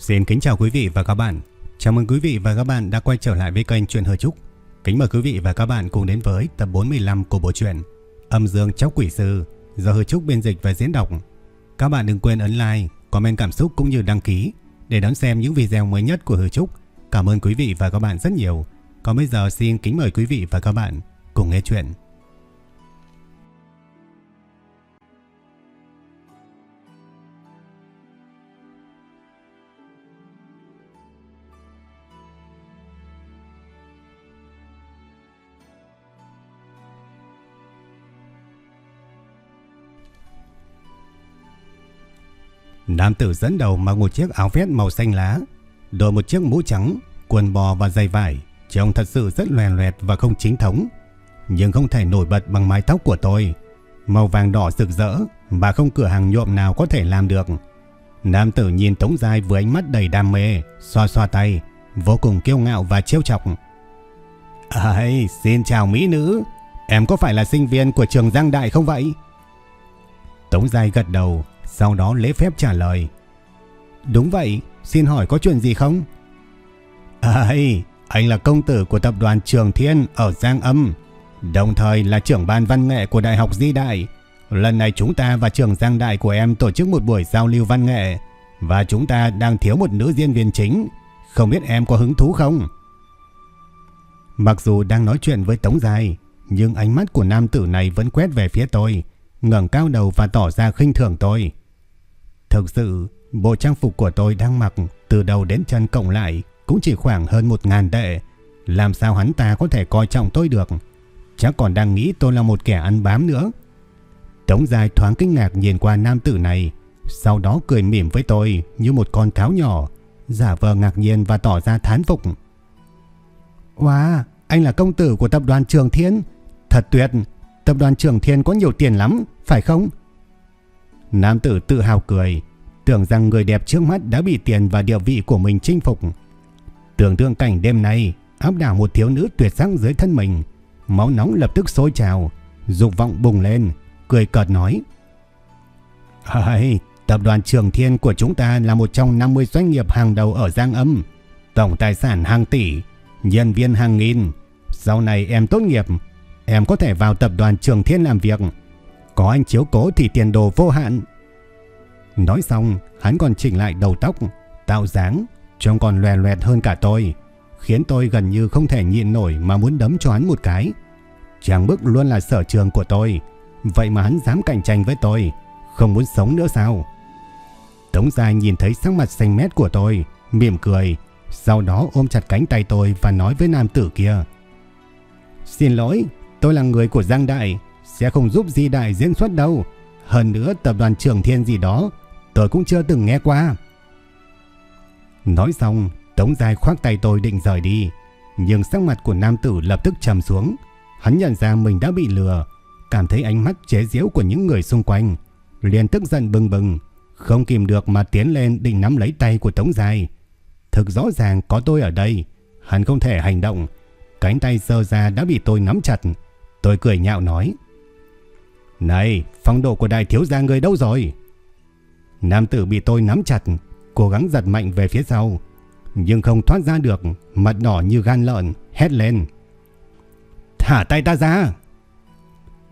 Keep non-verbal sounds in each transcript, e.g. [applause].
Xin kính chào quý vị và các bạn. Chào mừng quý vị và các bạn đã quay trở lại với kênh truyện Hờ Trúc. Kính mời quý vị và các bạn cùng đến với tập 45 của bộ truyện Âm Dương Cháu Quỷ Sư do Hờ Trúc biên dịch và diễn đọc. Các bạn đừng quên ấn like, comment cảm xúc cũng như đăng ký để đón xem những video mới nhất của Hờ Trúc. Cảm ơn quý vị và các bạn rất nhiều. Còn bây giờ xin kính mời quý vị và các bạn cùng nghe chuyện. Nam tử dẫn đầu mặc một chiếc áo vest màu xanh lá, đội một chiếc mũ trắng, quần bò và giày vải, trông thật sự rất loè loẹt và không chính thống, nhưng không thể nổi bật bằng mái tóc của tôi. Màu vàng đỏ rực rỡ mà không cửa hàng nhuộm nào có thể làm được. Nam tử nhìn Tống Giai với ánh mắt đầy đam mê, xoa xoa tay, vô cùng kiêu ngạo và trêu chọc. Ây, xin chào mỹ nữ, em có phải là sinh viên của trường Giang Đại không vậy? Tống Giai gật đầu, sau đó lễ phép trả lời. Đúng vậy, xin hỏi có chuyện gì không? À, Ây, anh là công tử của tập đoàn Trường Thiên ở Giang Âm, đồng thời là trưởng ban văn nghệ của Đại học Di Đại. Lần này chúng ta và trường Giang Đại của em tổ chức một buổi giao lưu văn nghệ và chúng ta đang thiếu một nữ diễn viên chính. Không biết em có hứng thú không? Mặc dù đang nói chuyện với Tống Dài, nhưng ánh mắt của nam tử này vẫn quét về phía tôi, ngẩng cao đầu và tỏ ra khinh thường tôi. Thực sự, bộ trang phục của tôi đang mặc từ đầu đến chân cộng lại cũng chỉ khoảng hơn một ngàn tệ. Làm sao hắn ta có thể coi trọng tôi được? Chắc còn đang nghĩ tôi là một kẻ ăn bám nữa. Tống dài thoáng kinh ngạc nhìn qua nam tử này, sau đó cười mỉm với tôi như một con cáo nhỏ, giả vờ ngạc nhiên và tỏ ra thán phục. Wow, anh là công tử của tập đoàn Trường Thiên. Thật tuyệt, tập đoàn Trường Thiên có nhiều tiền lắm, phải không? Nam tử tự hào cười, tưởng rằng người đẹp trước mắt đã bị tiền và địa vị của mình chinh phục. Tưởng tượng cảnh đêm nay áp đảo một thiếu nữ tuyệt sắc dưới thân mình, máu nóng lập tức sôi trào, dục vọng bùng lên, cười cợt nói: "Hây, tập đoàn Trường Thiên của chúng ta là một trong 50 doanh nghiệp hàng đầu ở Giang Âm, tổng tài sản hàng tỷ, nhân viên hàng nghìn. Sau này em tốt nghiệp, em có thể vào tập đoàn Trường Thiên làm việc." Có anh chiếu cố thì tiền đồ vô hạn. Nói xong, hắn còn chỉnh lại đầu tóc, tạo dáng, trông còn loè loẹt hơn cả tôi, khiến tôi gần như không thể nhịn nổi mà muốn đấm cho hắn một cái. Chàng bức luôn là sở trường của tôi, vậy mà hắn dám cạnh tranh với tôi, không muốn sống nữa sao? Tống Giai nhìn thấy sắc mặt xanh mét của tôi, mỉm cười, sau đó ôm chặt cánh tay tôi và nói với nam tử kia. Xin lỗi, tôi là người của Giang Đại, sẽ không giúp gì Đại diễn xuất đâu. Hơn nữa tập đoàn Trường Thiên gì đó tôi cũng chưa từng nghe qua. Nói xong, Tống Giai khoác tay tôi định rời đi. Nhưng sắc mặt của nam tử lập tức trầm xuống. Hắn nhận ra mình đã bị lừa, cảm thấy ánh mắt chế giễu của những người xung quanh. liền tức giận bừng bừng, không kìm được mà tiến lên định nắm lấy tay của Tống Giai. Thực rõ ràng có tôi ở đây, hắn không thể hành động. Cánh tay sơ ra đã bị tôi nắm chặt. Tôi cười nhạo nói. Này, phong độ của đại thiếu gia người đâu rồi? Nam tử bị tôi nắm chặt, cố gắng giật mạnh về phía sau, nhưng không thoát ra được, mặt đỏ như gan lợn, hét lên. Thả tay ta ra!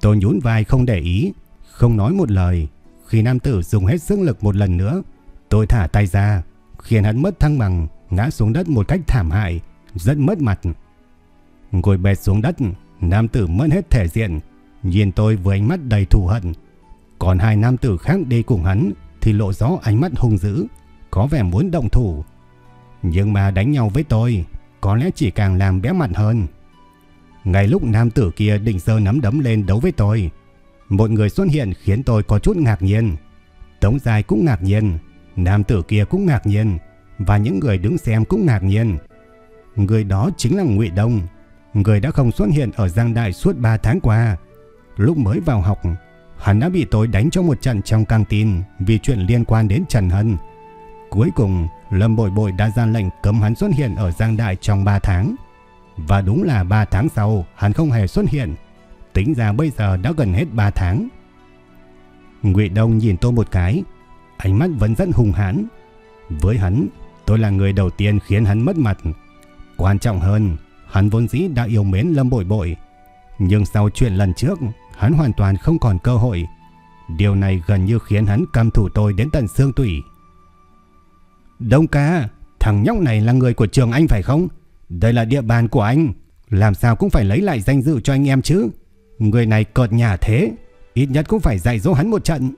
Tôi nhún vai không để ý, không nói một lời. Khi nam tử dùng hết sức lực một lần nữa, tôi thả tay ra, khiến hắn mất thăng bằng, ngã xuống đất một cách thảm hại, rất mất mặt. Ngồi bệt xuống đất, nam tử mất hết thể diện, Nhìn tôi với ánh mắt đầy thù hận. Còn hai nam tử khác đi cùng hắn thì lộ rõ ánh mắt hung dữ, có vẻ muốn động thủ. Nhưng mà đánh nhau với tôi, có lẽ chỉ càng làm bé mặt hơn. Ngay lúc nam tử kia định giơ nắm đấm lên đấu với tôi, một người xuất hiện khiến tôi có chút ngạc nhiên. Tống Dài cũng ngạc nhiên, nam tử kia cũng ngạc nhiên, và những người đứng xem cũng ngạc nhiên. Người đó chính là Ngụy Đông, người đã không xuất hiện ở Giang Đại suốt 3 tháng qua, Lúc mới vào học, hắn đã bị tôi đánh cho một trận trong căng tin vì chuyện liên quan đến Trần Hân. Cuối cùng, Lâm Bội Bội đã ra lệnh cấm hắn xuất hiện ở Giang Đại trong 3 tháng. Và đúng là 3 tháng sau, hắn không hề xuất hiện. Tính ra bây giờ đã gần hết 3 tháng. Ngụy Đông nhìn tôi một cái, ánh mắt vẫn rất hung hãn. Với hắn, tôi là người đầu tiên khiến hắn mất mặt. Quan trọng hơn, hắn vốn dĩ đã yêu mến Lâm Bội Bội. Nhưng sau chuyện lần trước, hắn hoàn toàn không còn cơ hội. Điều này gần như khiến hắn cam thủ tôi đến tận xương tủy. Đông ca, thằng nhóc này là người của trường anh phải không? Đây là địa bàn của anh. Làm sao cũng phải lấy lại danh dự cho anh em chứ. Người này cợt nhà thế. Ít nhất cũng phải dạy dỗ hắn một trận.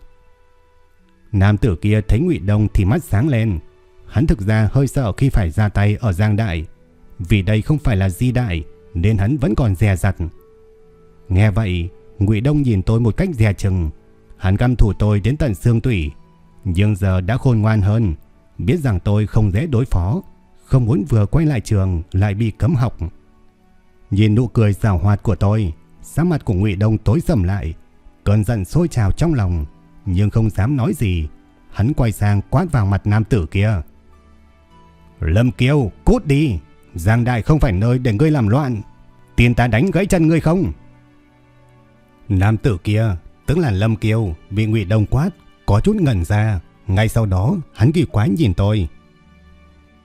Nam tử kia thấy Ngụy Đông thì mắt sáng lên. Hắn thực ra hơi sợ khi phải ra tay ở Giang Đại. Vì đây không phải là Di Đại nên hắn vẫn còn dè dặt. Nghe vậy, Ngụy Đông nhìn tôi một cách dè chừng. Hắn căm thủ tôi đến tận xương tủy. Nhưng giờ đã khôn ngoan hơn. Biết rằng tôi không dễ đối phó. Không muốn vừa quay lại trường lại bị cấm học. Nhìn nụ cười giảo hoạt của tôi, sắc mặt của Ngụy Đông tối sầm lại. Cơn giận sôi trào trong lòng nhưng không dám nói gì. Hắn quay sang quát vào mặt nam tử kia. Lâm Kiều, cút đi. Giang Đại không phải nơi để ngươi làm loạn. Tiền ta đánh gãy chân ngươi không? Nam tử kia, tức là Lâm Kiều, bị Ngụy Đông quát, có chút ngẩn ra. Ngay sau đó, hắn kỳ quái nhìn tôi.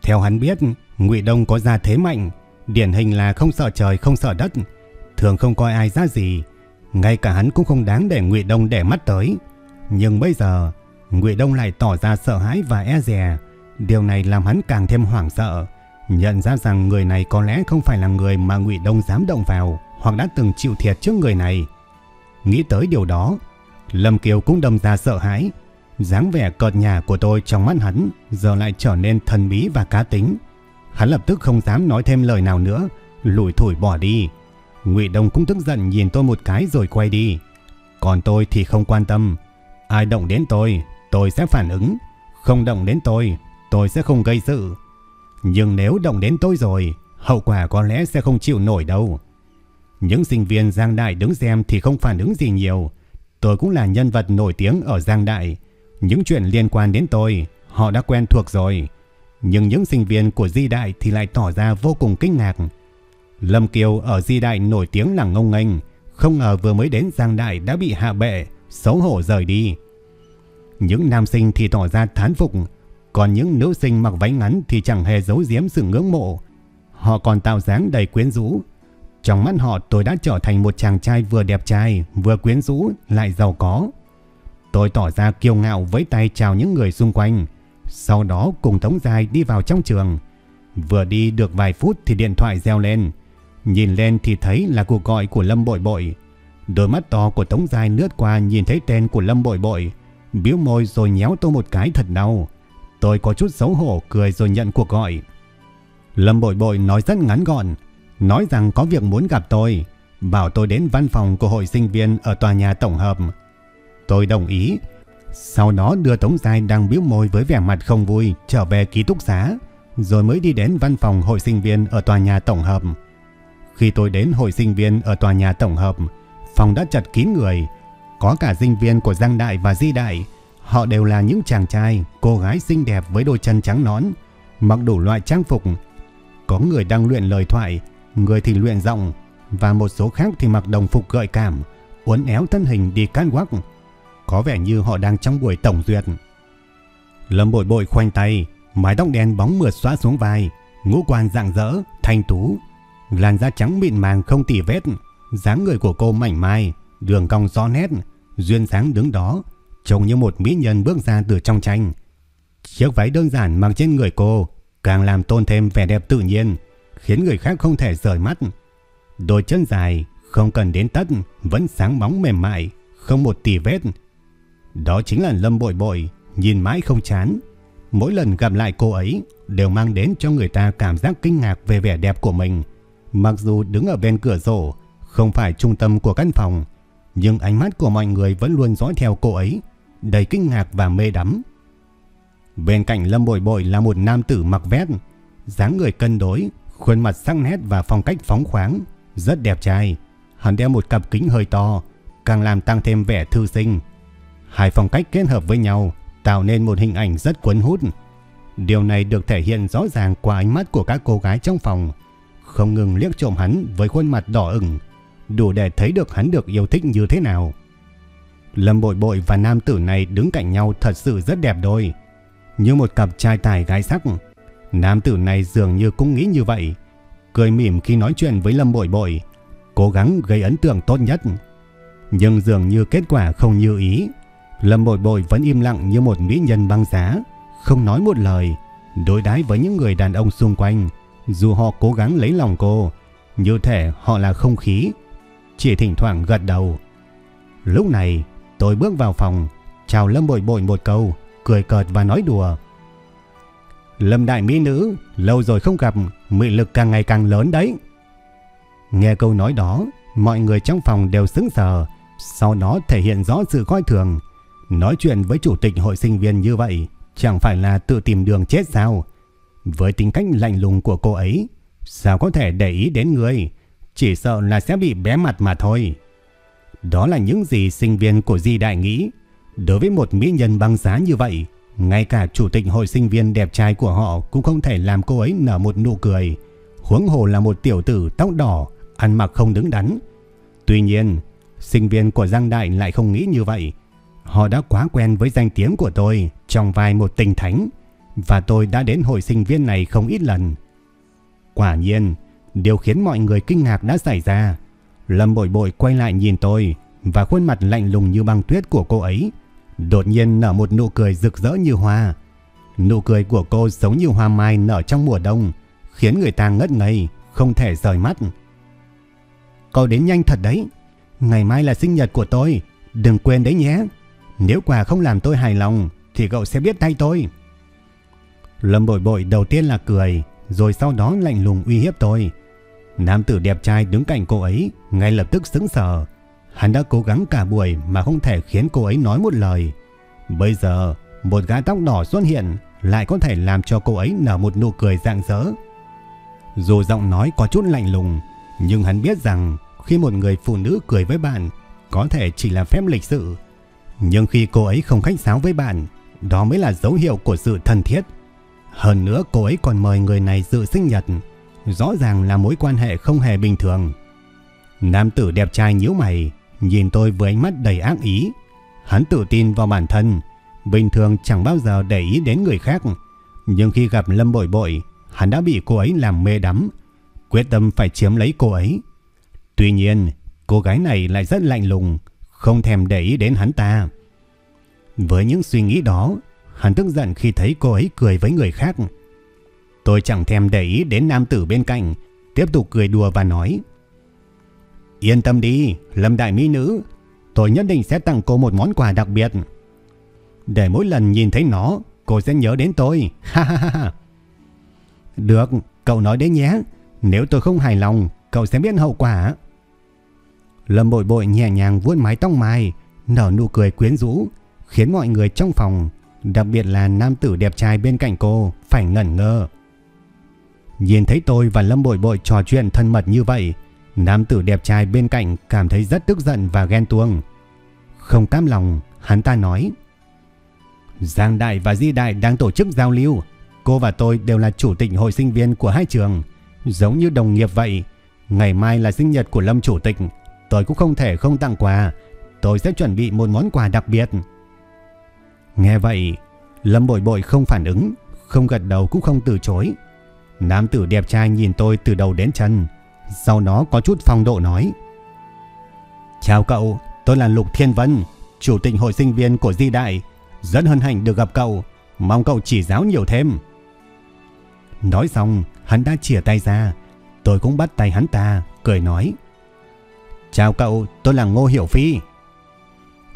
Theo hắn biết, Ngụy Đông có gia thế mạnh, điển hình là không sợ trời không sợ đất, thường không coi ai ra gì, ngay cả hắn cũng không đáng để Ngụy Đông để mắt tới. Nhưng bây giờ, Ngụy Đông lại tỏ ra sợ hãi và e dè. Điều này làm hắn càng thêm hoảng sợ. Nhận ra rằng người này có lẽ không phải là người mà Ngụy Đông dám động vào hoặc đã từng chịu thiệt trước người này. Nghĩ tới điều đó, Lâm Kiều cũng đâm ra sợ hãi. dáng vẻ cợt nhà của tôi trong mắt hắn giờ lại trở nên thần bí và cá tính. Hắn lập tức không dám nói thêm lời nào nữa, lủi thủi bỏ đi. Ngụy Đông cũng tức giận nhìn tôi một cái rồi quay đi. Còn tôi thì không quan tâm, Ai động đến tôi, tôi sẽ phản ứng. Không động đến tôi, tôi sẽ không gây sự. Nhưng nếu động đến tôi rồi, hậu quả có lẽ sẽ không chịu nổi đâu. Những sinh viên Giang Đại đứng xem thì không phản ứng gì nhiều. Tôi cũng là nhân vật nổi tiếng ở Giang Đại. Những chuyện liên quan đến tôi, họ đã quen thuộc rồi. Nhưng những sinh viên của Di Đại thì lại tỏ ra vô cùng kinh ngạc. Lâm Kiều ở Di Đại nổi tiếng là ngông nghênh, không ngờ vừa mới đến Giang Đại đã bị hạ bệ, xấu hổ rời đi. Những nam sinh thì tỏ ra thán phục, còn những nữ sinh mặc váy ngắn thì chẳng hề giấu giếm sự ngưỡng mộ. Họ còn tạo dáng đầy quyến rũ. Trong mắt họ tôi đã trở thành một chàng trai vừa đẹp trai, vừa quyến rũ, lại giàu có. Tôi tỏ ra kiêu ngạo với tay chào những người xung quanh. Sau đó cùng Tống Dài đi vào trong trường. Vừa đi được vài phút thì điện thoại reo lên. Nhìn lên thì thấy là cuộc gọi của Lâm Bội Bội. Đôi mắt to của Tống Giai lướt qua nhìn thấy tên của Lâm Bội Bội, biếu môi rồi nhéo tôi một cái thật đau. Tôi có chút xấu hổ cười rồi nhận cuộc gọi. Lâm Bội Bội nói rất ngắn gọn, nói rằng có việc muốn gặp tôi, bảo tôi đến văn phòng của hội sinh viên ở tòa nhà tổng hợp. Tôi đồng ý, sau đó đưa Tống Giai đang biếu môi với vẻ mặt không vui trở về ký túc xá, rồi mới đi đến văn phòng hội sinh viên ở tòa nhà tổng hợp. Khi tôi đến hội sinh viên ở tòa nhà tổng hợp, Phòng đã chật kín người, có cả sinh viên của Giang Đại và Di Đại. Họ đều là những chàng trai, cô gái xinh đẹp với đôi chân trắng nón, mặc đủ loại trang phục. Có người đang luyện lời thoại, người thì luyện giọng, và một số khác thì mặc đồng phục gợi cảm, uốn éo thân hình đi catwalk. Có vẻ như họ đang trong buổi tổng duyệt. Lâm bội bội khoanh tay, mái tóc đen bóng mượt xóa xuống vai, ngũ quan rạng rỡ, thanh tú, làn da trắng mịn màng không tỉ vết, dáng người của cô mảnh mai, đường cong rõ nét, duyên sáng đứng đó, trông như một mỹ nhân bước ra từ trong tranh. Chiếc váy đơn giản mặc trên người cô càng làm tôn thêm vẻ đẹp tự nhiên, khiến người khác không thể rời mắt. Đôi chân dài, không cần đến tất, vẫn sáng bóng mềm mại, không một tì vết. Đó chính là Lâm Bội Bội, nhìn mãi không chán. Mỗi lần gặp lại cô ấy đều mang đến cho người ta cảm giác kinh ngạc về vẻ đẹp của mình. Mặc dù đứng ở bên cửa sổ, không phải trung tâm của căn phòng, nhưng ánh mắt của mọi người vẫn luôn dõi theo cô ấy, đầy kinh ngạc và mê đắm. Bên cạnh Lâm Bội Bội là một nam tử mặc vest, dáng người cân đối, khuôn mặt sắc nét và phong cách phóng khoáng, rất đẹp trai. Hắn đeo một cặp kính hơi to, càng làm tăng thêm vẻ thư sinh. Hai phong cách kết hợp với nhau, tạo nên một hình ảnh rất cuốn hút. Điều này được thể hiện rõ ràng qua ánh mắt của các cô gái trong phòng, không ngừng liếc trộm hắn với khuôn mặt đỏ ửng, đủ để thấy được hắn được yêu thích như thế nào. Lâm Bội Bội và nam tử này đứng cạnh nhau thật sự rất đẹp đôi, như một cặp trai tài gái sắc. Nam tử này dường như cũng nghĩ như vậy, cười mỉm khi nói chuyện với Lâm Bội Bội, cố gắng gây ấn tượng tốt nhất. Nhưng dường như kết quả không như ý, Lâm Bội Bội vẫn im lặng như một mỹ nhân băng giá, không nói một lời, đối đãi với những người đàn ông xung quanh, dù họ cố gắng lấy lòng cô, như thể họ là không khí, chỉ thỉnh thoảng gật đầu. Lúc này, tôi bước vào phòng, chào Lâm Bội Bội một câu, cười cợt và nói đùa. Lâm đại mỹ nữ, lâu rồi không gặp, mị lực càng ngày càng lớn đấy. Nghe câu nói đó, mọi người trong phòng đều sững sờ, sau đó thể hiện rõ sự coi thường. Nói chuyện với chủ tịch hội sinh viên như vậy, chẳng phải là tự tìm đường chết sao? Với tính cách lạnh lùng của cô ấy, sao có thể để ý đến người? Chỉ sợ là sẽ bị bé mặt mà thôi. Đó là những gì sinh viên của Di Đại nghĩ. Đối với một mỹ nhân băng giá như vậy, ngay cả chủ tịch hội sinh viên đẹp trai của họ cũng không thể làm cô ấy nở một nụ cười. Huống hồ là một tiểu tử tóc đỏ, ăn mặc không đứng đắn. Tuy nhiên, sinh viên của Giang Đại lại không nghĩ như vậy. Họ đã quá quen với danh tiếng của tôi trong vai một tình thánh và tôi đã đến hội sinh viên này không ít lần. Quả nhiên, điều khiến mọi người kinh ngạc đã xảy ra. Lâm Bội Bội quay lại nhìn tôi và khuôn mặt lạnh lùng như băng tuyết của cô ấy đột nhiên nở một nụ cười rực rỡ như hoa. Nụ cười của cô giống như hoa mai nở trong mùa đông, khiến người ta ngất ngây, không thể rời mắt. Cậu đến nhanh thật đấy. Ngày mai là sinh nhật của tôi, đừng quên đấy nhé. Nếu quà không làm tôi hài lòng, thì cậu sẽ biết tay tôi. Lâm bội bội đầu tiên là cười, rồi sau đó lạnh lùng uy hiếp tôi. Nam tử đẹp trai đứng cạnh cô ấy, ngay lập tức sững sờ. Hắn đã cố gắng cả buổi mà không thể khiến cô ấy nói một lời. Bây giờ, một gã tóc đỏ xuất hiện lại có thể làm cho cô ấy nở một nụ cười rạng rỡ. Dù giọng nói có chút lạnh lùng, nhưng hắn biết rằng khi một người phụ nữ cười với bạn có thể chỉ là phép lịch sự. Nhưng khi cô ấy không khách sáo với bạn, đó mới là dấu hiệu của sự thân thiết. Hơn nữa cô ấy còn mời người này dự sinh nhật, rõ ràng là mối quan hệ không hề bình thường. Nam tử đẹp trai nhíu mày, nhìn tôi với ánh mắt đầy ác ý. Hắn tự tin vào bản thân, bình thường chẳng bao giờ để ý đến người khác. Nhưng khi gặp Lâm Bội Bội, hắn đã bị cô ấy làm mê đắm, quyết tâm phải chiếm lấy cô ấy. Tuy nhiên, cô gái này lại rất lạnh lùng, không thèm để ý đến hắn ta. Với những suy nghĩ đó, hắn tức giận khi thấy cô ấy cười với người khác. Tôi chẳng thèm để ý đến nam tử bên cạnh, tiếp tục cười đùa và nói Yên tâm đi, Lâm Đại Mỹ Nữ, tôi nhất định sẽ tặng cô một món quà đặc biệt. Để mỗi lần nhìn thấy nó, cô sẽ nhớ đến tôi. [laughs] Ha ha ha. Được, cậu nói đấy nhé. Nếu tôi không hài lòng, cậu sẽ biết hậu quả. Lâm bội bội nhẹ nhàng vuốt mái tóc mai, nở nụ cười quyến rũ, khiến mọi người trong phòng, đặc biệt là nam tử đẹp trai bên cạnh cô, phải ngẩn ngơ. Nhìn thấy tôi và Lâm bội bội trò chuyện thân mật như vậy, Nam tử đẹp trai bên cạnh cảm thấy rất tức giận và ghen tuông. Không cam lòng, hắn ta nói. Giang Đại và Di Đại đang tổ chức giao lưu. Cô và tôi đều là chủ tịch hội sinh viên của hai trường. Giống như đồng nghiệp vậy. Ngày mai là sinh nhật của Lâm Chủ tịch. Tôi cũng không thể không tặng quà. Tôi sẽ chuẩn bị một món quà đặc biệt. Nghe vậy, Lâm Bội Bội không phản ứng, không gật đầu cũng không từ chối. Nam tử đẹp trai nhìn tôi từ đầu đến chân, sau đó có chút phong độ nói. Chào cậu, tôi là Lục Thiên Vân Chủ tịch hội sinh viên của Di Đại. Rất hân hạnh được gặp cậu. Mong cậu chỉ giáo nhiều thêm. Nói xong Hắn đã chìa tay ra. Tôi cũng bắt tay hắn ta Cười nói. Chào cậu tôi là Ngô Hiểu Phi.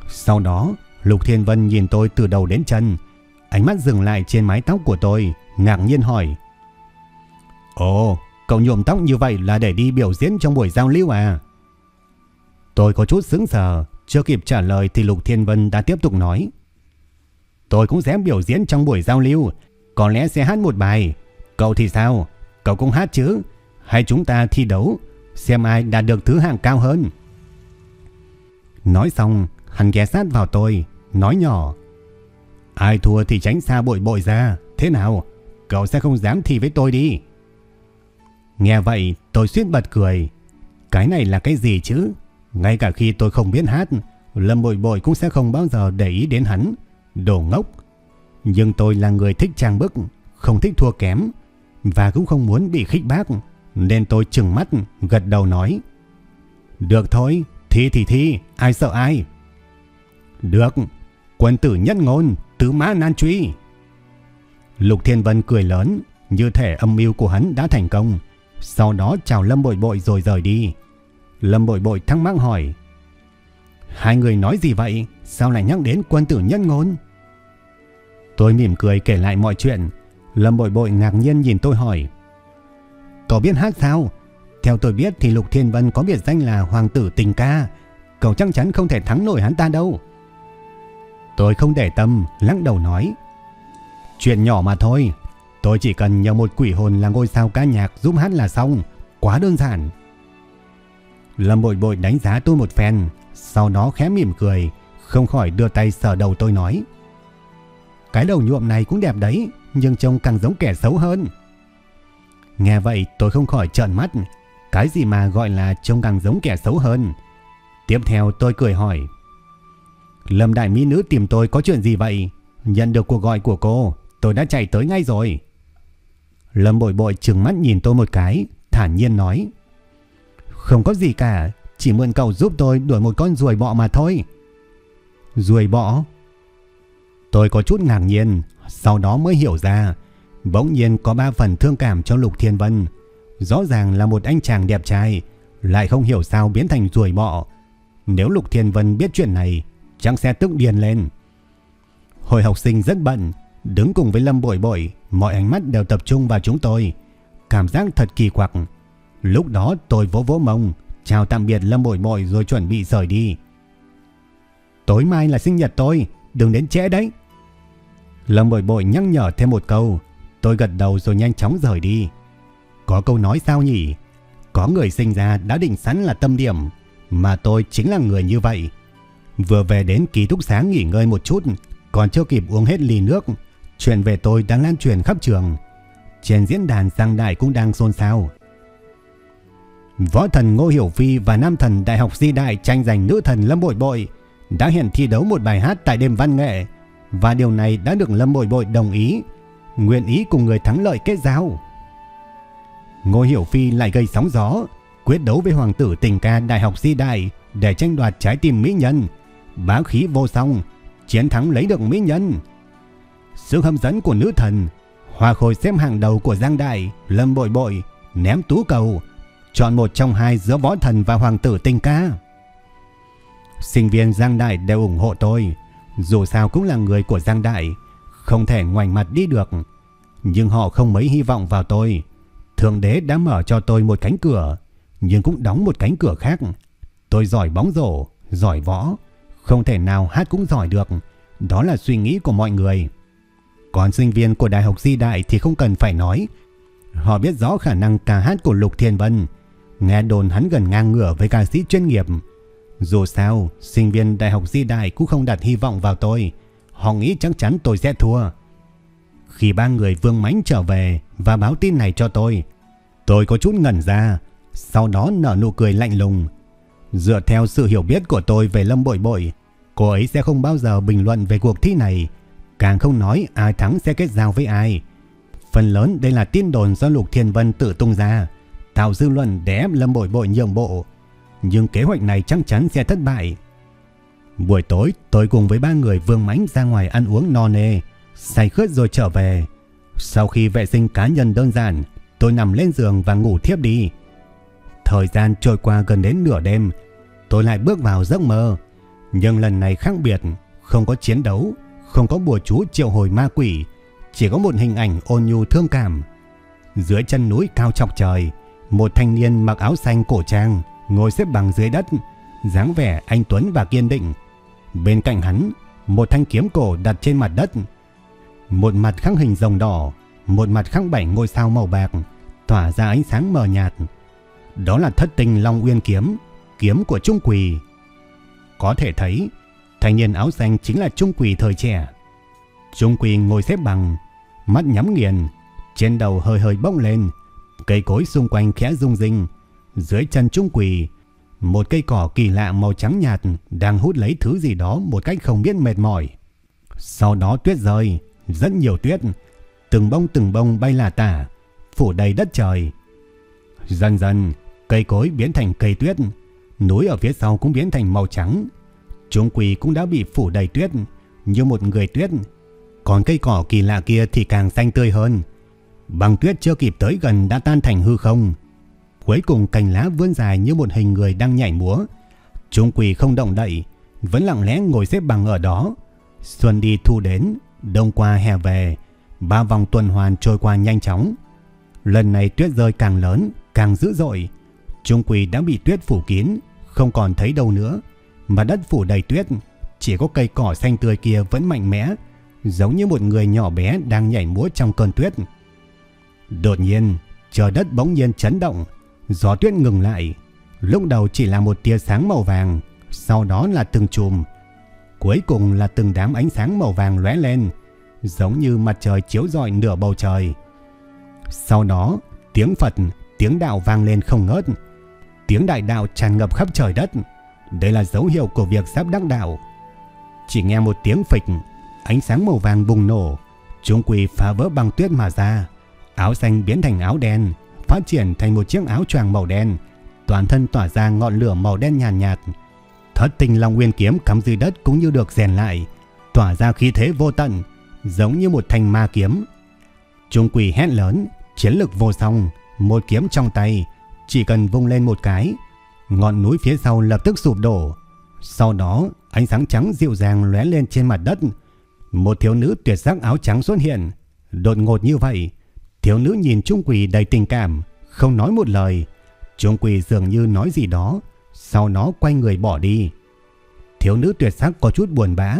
Sau đó Lục Thiên Vân nhìn tôi từ đầu đến chân. Ánh mắt dừng lại trên mái tóc của tôi Ngạc nhiên hỏi. Ồ Cậu nhuộm tóc như vậy là để đi biểu diễn trong buổi giao lưu à? Tôi có chút sững sờ, chưa kịp trả lời thì Lục Thiên Vân đã tiếp tục nói. Tôi cũng sẽ biểu diễn trong buổi giao lưu, có lẽ sẽ hát một bài. Cậu thì sao? Cậu cũng hát chứ? Hay chúng ta thi đấu, xem ai đạt được thứ hạng cao hơn? Nói xong, hắn ghé sát vào tôi, nói nhỏ. Ai thua thì tránh xa bội bội ra, thế nào? Cậu sẽ không dám thi với tôi đi. Nghe vậy tôi suýt bật cười. Cái này là cái gì chứ? Ngay cả khi tôi không biết hát, Lâm Bội Bội cũng sẽ không bao giờ để ý đến hắn. Đồ ngốc. Nhưng tôi là người thích trang bức, không thích thua kém. và cũng không muốn bị khích bác, nên tôi trừng mắt gật đầu nói: "Được thôi, thi thì thi, ai sợ ai?" "Được, quân tử nhất ngôn, tứ mã nan truy." Lục Thiên Vân cười lớn, như thể âm mưu của hắn đã thành công, sau đó chào Lâm Bội Bội rồi rời đi. Lâm Bội Bội thắc mắc hỏi: "Hai người nói gì vậy? Sao lại nhắc đến quân tử nhân ngôn?" Tôi mỉm cười kể lại mọi chuyện. Lâm Bội Bội ngạc nhiên nhìn tôi hỏi. Cậu biết hát sao? Theo tôi biết thì Lục Thiên Vân có biệt danh là Hoàng tử tình ca. Cậu chắc chắn không thể thắng nổi hắn ta đâu. Tôi không để tâm, lắc đầu nói. Chuyện nhỏ mà thôi. Tôi chỉ cần nhờ một quỷ hồn là ngôi sao ca nhạc giúp hát là xong. Quá đơn giản. Lâm Bội Bội đánh giá tôi một phen. Sau đó khẽ mỉm cười. Không khỏi đưa tay sờ đầu tôi nói. Cái đầu nhuộm này cũng đẹp đấy, nhưng trông càng giống kẻ xấu hơn. Nghe vậy tôi không khỏi trợn mắt. Cái gì mà gọi là trông càng giống kẻ xấu hơn? Tiếp theo tôi cười hỏi. Lâm đại mỹ nữ tìm tôi có chuyện gì vậy? Nhận được cuộc gọi của cô, tôi đã chạy tới ngay rồi. Lâm bội bội trừng mắt nhìn tôi một cái, thản nhiên nói. Không có gì cả, chỉ mượn cậu giúp tôi đuổi một con ruồi bọ mà thôi. Ruồi bọ? Tôi có chút ngạc nhiên, sau đó mới hiểu ra, bỗng nhiên có ba phần thương cảm cho Lục Thiên Vân. Rõ ràng là một anh chàng đẹp trai, lại không hiểu sao biến thành ruồi bọ. Nếu Lục Thiên Vân biết chuyện này, chắc sẽ tức điên lên. Hồi học sinh rất bận, đứng cùng với Lâm Bội Bội, mọi ánh mắt đều tập trung vào chúng tôi. Cảm giác thật kỳ quặc. Lúc đó tôi vỗ vỗ mông, chào tạm biệt Lâm Bội Bội rồi chuẩn bị rời đi. Tối mai là sinh nhật tôi, đừng đến trễ đấy. Lâm bội bội nhắc nhở thêm một câu, tôi gật đầu rồi nhanh chóng rời đi. Có câu nói sao nhỉ? Có người sinh ra đã định sẵn là tâm điểm, mà tôi chính là người như vậy. Vừa về đến ký túc xá nghỉ ngơi một chút, còn chưa kịp uống hết ly nước, chuyện về tôi đang lan truyền khắp trường. Trên diễn đàn Giang Đại cũng đang xôn xao. Võ thần Ngô Hiểu Phi và nam thần Đại học Di Đại tranh giành nữ thần Lâm Bội Bội đã hiện thi đấu một bài hát tại đêm văn nghệ và điều này đã được Lâm Bội Bội đồng ý, nguyện ý cùng người thắng lợi kết giao. Ngô Hiểu Phi lại gây sóng gió, quyết đấu với hoàng tử tình ca Đại học Di Đại để tranh đoạt trái tim mỹ nhân, bá khí vô song, chiến thắng lấy được mỹ nhân. Sự hấp dẫn của nữ thần, hòa khôi xếp hàng đầu của Giang Đại, Lâm Bội Bội, ném tú cầu, chọn một trong hai giữa võ thần và hoàng tử tình ca. Sinh viên Giang Đại đều ủng hộ tôi, dù sao cũng là người của Giang Đại, không thể ngoảnh mặt đi được. Nhưng họ không mấy hy vọng vào tôi. Thượng đế đã mở cho tôi một cánh cửa, nhưng cũng đóng một cánh cửa khác. Tôi giỏi bóng rổ, giỏi võ, không thể nào hát cũng giỏi được. Đó là suy nghĩ của mọi người. Còn sinh viên của Đại học Di Đại thì không cần phải nói. Họ biết rõ khả năng ca hát của Lục Thiên Vân. Nghe đồn hắn gần ngang ngửa với ca sĩ chuyên nghiệp. Dù sao, sinh viên Đại học Di Đại cũng không đặt hy vọng vào tôi. Họ nghĩ chắc chắn tôi sẽ thua. Khi ba người vương mánh trở về và báo tin này cho tôi, tôi có chút ngẩn ra, sau đó nở nụ cười lạnh lùng. Dựa theo sự hiểu biết của tôi về Lâm Bội Bội, cô ấy sẽ không bao giờ bình luận về cuộc thi này, càng không nói ai thắng sẽ kết giao với ai. Phần lớn đây là tin đồn do Lục Thiên Vân tự tung ra, tạo dư luận để ép Lâm Bội Bội nhượng bộ nhưng kế hoạch này chắc chắn sẽ thất bại. Buổi tối tôi cùng với ba người vương mãnh ra ngoài ăn uống no nê, say khướt rồi trở về. Sau khi vệ sinh cá nhân đơn giản, tôi nằm lên giường và ngủ thiếp đi. Thời gian trôi qua gần đến nửa đêm, tôi lại bước vào giấc mơ. Nhưng lần này khác biệt, không có chiến đấu, không có bùa chú triệu hồi ma quỷ, chỉ có một hình ảnh ôn nhu thương cảm. Dưới chân núi cao chọc trời, một thanh niên mặc áo xanh cổ trang, ngồi xếp bằng dưới đất, dáng vẻ anh Tuấn và kiên định. Bên cạnh hắn, một thanh kiếm cổ đặt trên mặt đất. Một mặt khắc hình rồng đỏ, một mặt khắc bảy ngôi sao màu bạc, tỏa ra ánh sáng mờ nhạt. Đó là thất tình Long Uyên kiếm, kiếm của Trung Quỳ. Có thể thấy, thanh niên áo xanh chính là Trung Quỳ thời trẻ. Trung Quỳ ngồi xếp bằng, mắt nhắm nghiền, trên đầu hơi hơi bốc lên, cây cối xung quanh khẽ rung rinh, dưới chân Trung Quỳ, một cây cỏ kỳ lạ màu trắng nhạt đang hút lấy thứ gì đó một cách không biết mệt mỏi. Sau đó tuyết rơi, rất nhiều tuyết, từng bông từng bông bay là tả, phủ đầy đất trời. Dần dần, cây cối biến thành cây tuyết, núi ở phía sau cũng biến thành màu trắng. Trung quỷ cũng đã bị phủ đầy tuyết, như một người tuyết. Còn cây cỏ kỳ lạ kia thì càng xanh tươi hơn. Băng tuyết chưa kịp tới gần đã tan thành hư không. Cuối cùng cành lá vươn dài như một hình người đang nhảy múa. Trung quỷ không động đậy, vẫn lặng lẽ ngồi xếp bằng ở đó. Xuân đi thu đến, đông qua hè về, ba vòng tuần hoàn trôi qua nhanh chóng. Lần này tuyết rơi càng lớn, càng dữ dội. Trung quỷ đã bị tuyết phủ kín, không còn thấy đâu nữa. Mà đất phủ đầy tuyết, chỉ có cây cỏ xanh tươi kia vẫn mạnh mẽ, giống như một người nhỏ bé đang nhảy múa trong cơn tuyết. Đột nhiên, trời đất bỗng nhiên chấn động, gió tuyết ngừng lại. Lúc đầu chỉ là một tia sáng màu vàng, sau đó là từng chùm, cuối cùng là từng đám ánh sáng màu vàng lóe lên, giống như mặt trời chiếu rọi nửa bầu trời. Sau đó, tiếng Phật, tiếng đạo vang lên không ngớt. Tiếng đại đạo tràn ngập khắp trời đất. Đây là dấu hiệu của việc sắp đắc đạo. Chỉ nghe một tiếng phịch, ánh sáng màu vàng bùng nổ, chúng quỳ phá vỡ băng tuyết mà ra. Áo xanh biến thành áo đen, phát triển thành một chiếc áo choàng màu đen, toàn thân tỏa ra ngọn lửa màu đen nhàn nhạt, nhạt. Thất tình long nguyên kiếm cắm dưới đất cũng như được rèn lại, tỏa ra khí thế vô tận, giống như một thanh ma kiếm. Trung quỷ hét lớn, chiến lực vô song, một kiếm trong tay, chỉ cần vung lên một cái, ngọn núi phía sau lập tức sụp đổ. Sau đó, ánh sáng trắng dịu dàng lóe lên trên mặt đất. Một thiếu nữ tuyệt sắc áo trắng xuất hiện, đột ngột như vậy. Thiếu nữ nhìn Trung Quỳ đầy tình cảm, không nói một lời. Trung Quỳ dường như nói gì đó, sau đó quay người bỏ đi. Thiếu nữ tuyệt sắc có chút buồn bã,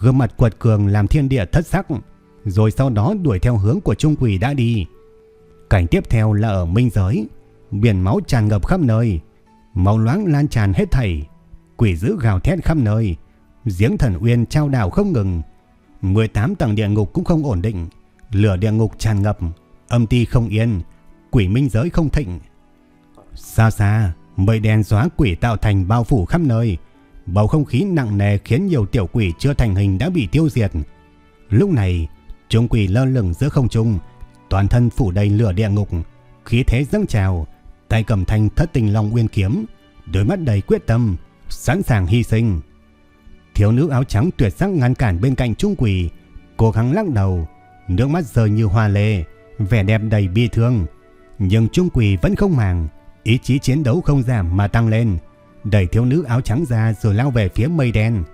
gương mặt quật cường làm thiên địa thất sắc, rồi sau đó đuổi theo hướng của Trung Quỳ đã đi. Cảnh tiếp theo là ở Minh Giới, biển máu tràn ngập khắp nơi, màu loáng lan tràn hết thảy, quỷ dữ gào thét khắp nơi, giếng thần uyên trao đảo không ngừng, 18 tầng địa ngục cũng không ổn định, lửa địa ngục tràn ngập, âm ti không yên, quỷ minh giới không thịnh. Xa xa, mây đen xóa quỷ tạo thành bao phủ khắp nơi, bầu không khí nặng nề khiến nhiều tiểu quỷ chưa thành hình đã bị tiêu diệt. Lúc này, chúng quỷ lơ lửng giữa không trung, toàn thân phủ đầy lửa địa ngục, khí thế dâng trào, tay cầm thanh thất tình long uyên kiếm, đôi mắt đầy quyết tâm, sẵn sàng hy sinh. Thiếu nữ áo trắng tuyệt sắc ngăn cản bên cạnh trung quỷ, cố gắng lắc đầu, nước mắt rơi như hoa lê, vẻ đẹp đầy bi thương. Nhưng trung quỷ vẫn không màng, ý chí chiến đấu không giảm mà tăng lên, đẩy thiếu nữ áo trắng ra rồi lao về phía mây đen.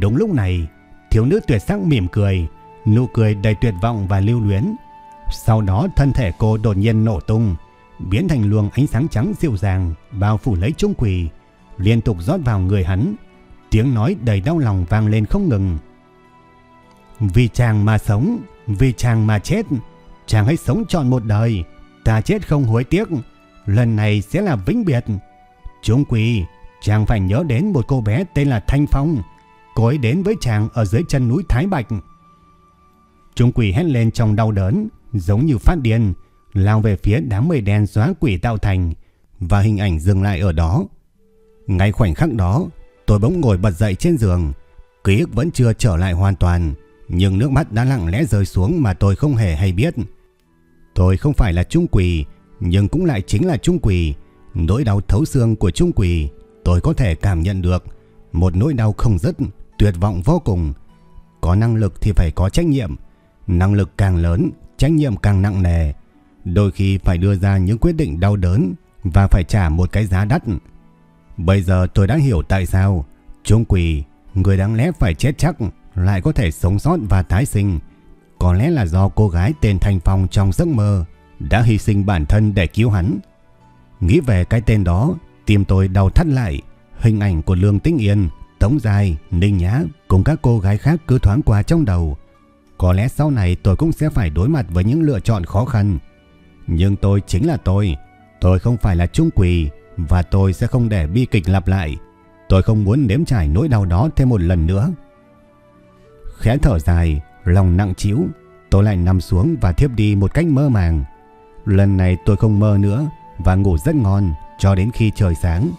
Đúng lúc này, thiếu nữ tuyệt sắc mỉm cười, nụ cười đầy tuyệt vọng và lưu luyến. Sau đó thân thể cô đột nhiên nổ tung, biến thành luồng ánh sáng trắng dịu dàng, bao phủ lấy trung quỷ, liên tục rót vào người hắn. Tiếng nói đầy đau lòng vang lên không ngừng. Vì chàng mà sống, vì chàng mà chết, chàng hãy sống trọn một đời, ta chết không hối tiếc, lần này sẽ là vĩnh biệt. Trung quỷ, chàng phải nhớ đến một cô bé tên là Thanh Phong, cô ấy đến với chàng ở dưới chân núi Thái Bạch. Trung quỷ hét lên trong đau đớn, giống như phát điên, lao về phía đám mây đen xóa quỷ tạo thành và hình ảnh dừng lại ở đó. Ngay khoảnh khắc đó, tôi bỗng ngồi bật dậy trên giường, ký ức vẫn chưa trở lại hoàn toàn, nhưng nước mắt đã lặng lẽ rơi xuống mà tôi không hề hay biết. Tôi không phải là trung quỷ, nhưng cũng lại chính là trung quỷ. Nỗi đau thấu xương của trung quỷ, tôi có thể cảm nhận được. Một nỗi đau không dứt, tuyệt vọng vô cùng. Có năng lực thì phải có trách nhiệm. Năng lực càng lớn, trách nhiệm càng nặng nề. Đôi khi phải đưa ra những quyết định đau đớn và phải trả một cái giá đắt. Bây giờ tôi đã hiểu tại sao Trung quỷ, người đáng lẽ phải chết chắc lại có thể sống sót và tái sinh. Có lẽ là do cô gái tên Thanh Phong trong giấc mơ đã hy sinh bản thân để cứu hắn. Nghĩ về cái tên đó, tim tôi đau thắt lại. Hình ảnh của Lương Tĩnh Yên, Tống Dài, Ninh Nhã cùng các cô gái khác cứ thoáng qua trong đầu. Có lẽ sau này tôi cũng sẽ phải đối mặt với những lựa chọn khó khăn. Nhưng tôi chính là tôi. Tôi không phải là trung quỷ và tôi sẽ không để bi kịch lặp lại. Tôi không muốn nếm trải nỗi đau đó thêm một lần nữa. Khẽ thở dài, lòng nặng chịu, tôi lại nằm xuống và thiếp đi một cách mơ màng. Lần này tôi không mơ nữa và ngủ rất ngon cho đến khi trời sáng.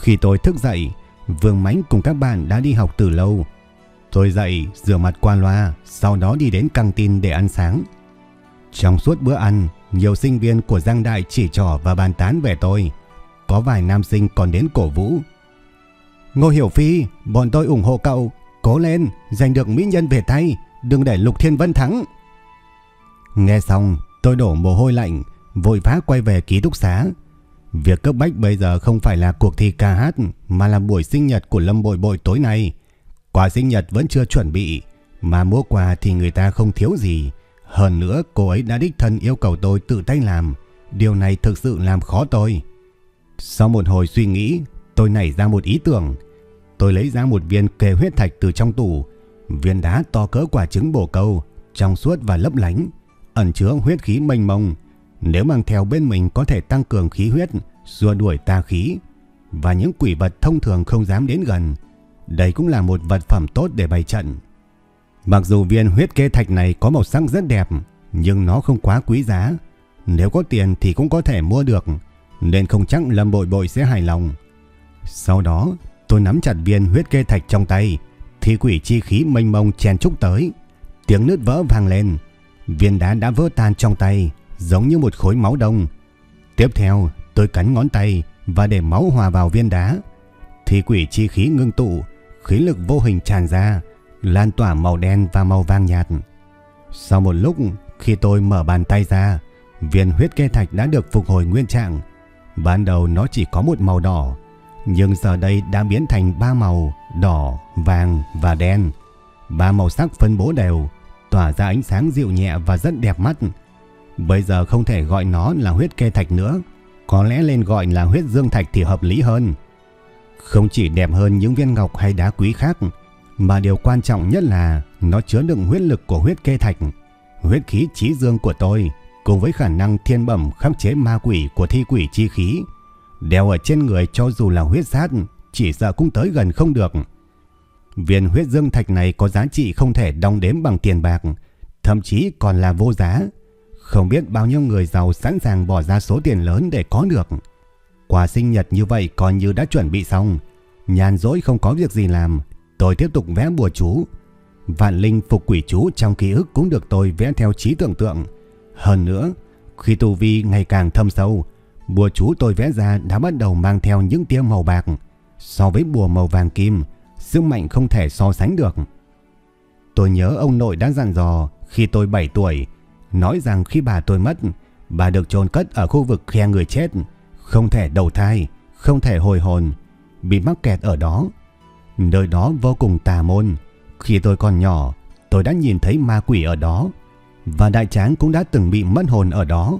Khi tôi thức dậy, Vương Mánh cùng các bạn đã đi học từ lâu. Tôi dậy, rửa mặt qua loa, sau đó đi đến căng tin để ăn sáng. Trong suốt bữa ăn, nhiều sinh viên của Giang Đại chỉ trỏ và bàn tán về tôi. Có vài nam sinh còn đến cổ vũ. Ngô Hiểu Phi, bọn tôi ủng hộ cậu. Cố lên, giành được mỹ nhân về tay. Đừng để Lục Thiên Vân thắng. Nghe xong, tôi đổ mồ hôi lạnh, vội vã quay về ký túc xá. Việc cấp bách bây giờ không phải là cuộc thi ca hát, mà là buổi sinh nhật của Lâm Bội Bội tối nay. Quà sinh nhật vẫn chưa chuẩn bị, mà mua quà thì người ta không thiếu gì. Hơn nữa cô ấy đã đích thân yêu cầu tôi tự tay làm. Điều này thực sự làm khó tôi. Sau một hồi suy nghĩ, tôi nảy ra một ý tưởng. Tôi lấy ra một viên kề huyết thạch từ trong tủ. Viên đá to cỡ quả trứng bổ câu, trong suốt và lấp lánh, ẩn chứa huyết khí mênh mông. Nếu mang theo bên mình có thể tăng cường khí huyết, xua đuổi tà khí và những quỷ vật thông thường không dám đến gần. Đây cũng là một vật phẩm tốt để bày trận. Mặc dù viên huyết kê thạch này có màu sắc rất đẹp, nhưng nó không quá quý giá. Nếu có tiền thì cũng có thể mua được, nên không chắc Lâm Bội Bội sẽ hài lòng. Sau đó, tôi nắm chặt viên huyết kê thạch trong tay, thì quỷ chi khí mênh mông chen trúc tới. Tiếng nứt vỡ vang lên, viên đá đã vỡ tan trong tay, giống như một khối máu đông. Tiếp theo, tôi cắn ngón tay và để máu hòa vào viên đá. Thì quỷ chi khí ngưng tụ, khí lực vô hình tràn ra, lan tỏa màu đen và màu vàng nhạt. Sau một lúc, khi tôi mở bàn tay ra, viên huyết kê thạch đã được phục hồi nguyên trạng. Ban đầu nó chỉ có một màu đỏ, nhưng giờ đây đã biến thành ba màu đỏ, vàng và đen. Ba màu sắc phân bố đều, tỏa ra ánh sáng dịu nhẹ và rất đẹp mắt. Bây giờ không thể gọi nó là huyết kê thạch nữa, có lẽ lên gọi là huyết dương thạch thì hợp lý hơn. Không chỉ đẹp hơn những viên ngọc hay đá quý khác, mà điều quan trọng nhất là nó chứa đựng huyết lực của huyết kê thạch, huyết khí trí dương của tôi, cùng với khả năng thiên bẩm khắc chế ma quỷ của thi quỷ chi khí. Đeo ở trên người cho dù là huyết sát, chỉ sợ cũng tới gần không được. Viên huyết dương thạch này có giá trị không thể đong đếm bằng tiền bạc, thậm chí còn là vô giá. Không biết bao nhiêu người giàu sẵn sàng bỏ ra số tiền lớn để có được. Quà sinh nhật như vậy coi như đã chuẩn bị xong. Nhàn dỗi không có việc gì làm, tôi tiếp tục vẽ bùa chú. Vạn linh phục quỷ chú trong ký ức cũng được tôi vẽ theo trí tưởng tượng. Hơn nữa, khi tu vi ngày càng thâm sâu, bùa chú tôi vẽ ra đã bắt đầu mang theo những tia màu bạc. So với bùa màu vàng kim, sức mạnh không thể so sánh được. Tôi nhớ ông nội đã dặn dò khi tôi 7 tuổi, nói rằng khi bà tôi mất, bà được chôn cất ở khu vực khe người chết, không thể đầu thai, không thể hồi hồn, bị mắc kẹt ở đó. Nơi đó vô cùng tà môn. Khi tôi còn nhỏ, tôi đã nhìn thấy ma quỷ ở đó, và đại tráng cũng đã từng bị mất hồn ở đó.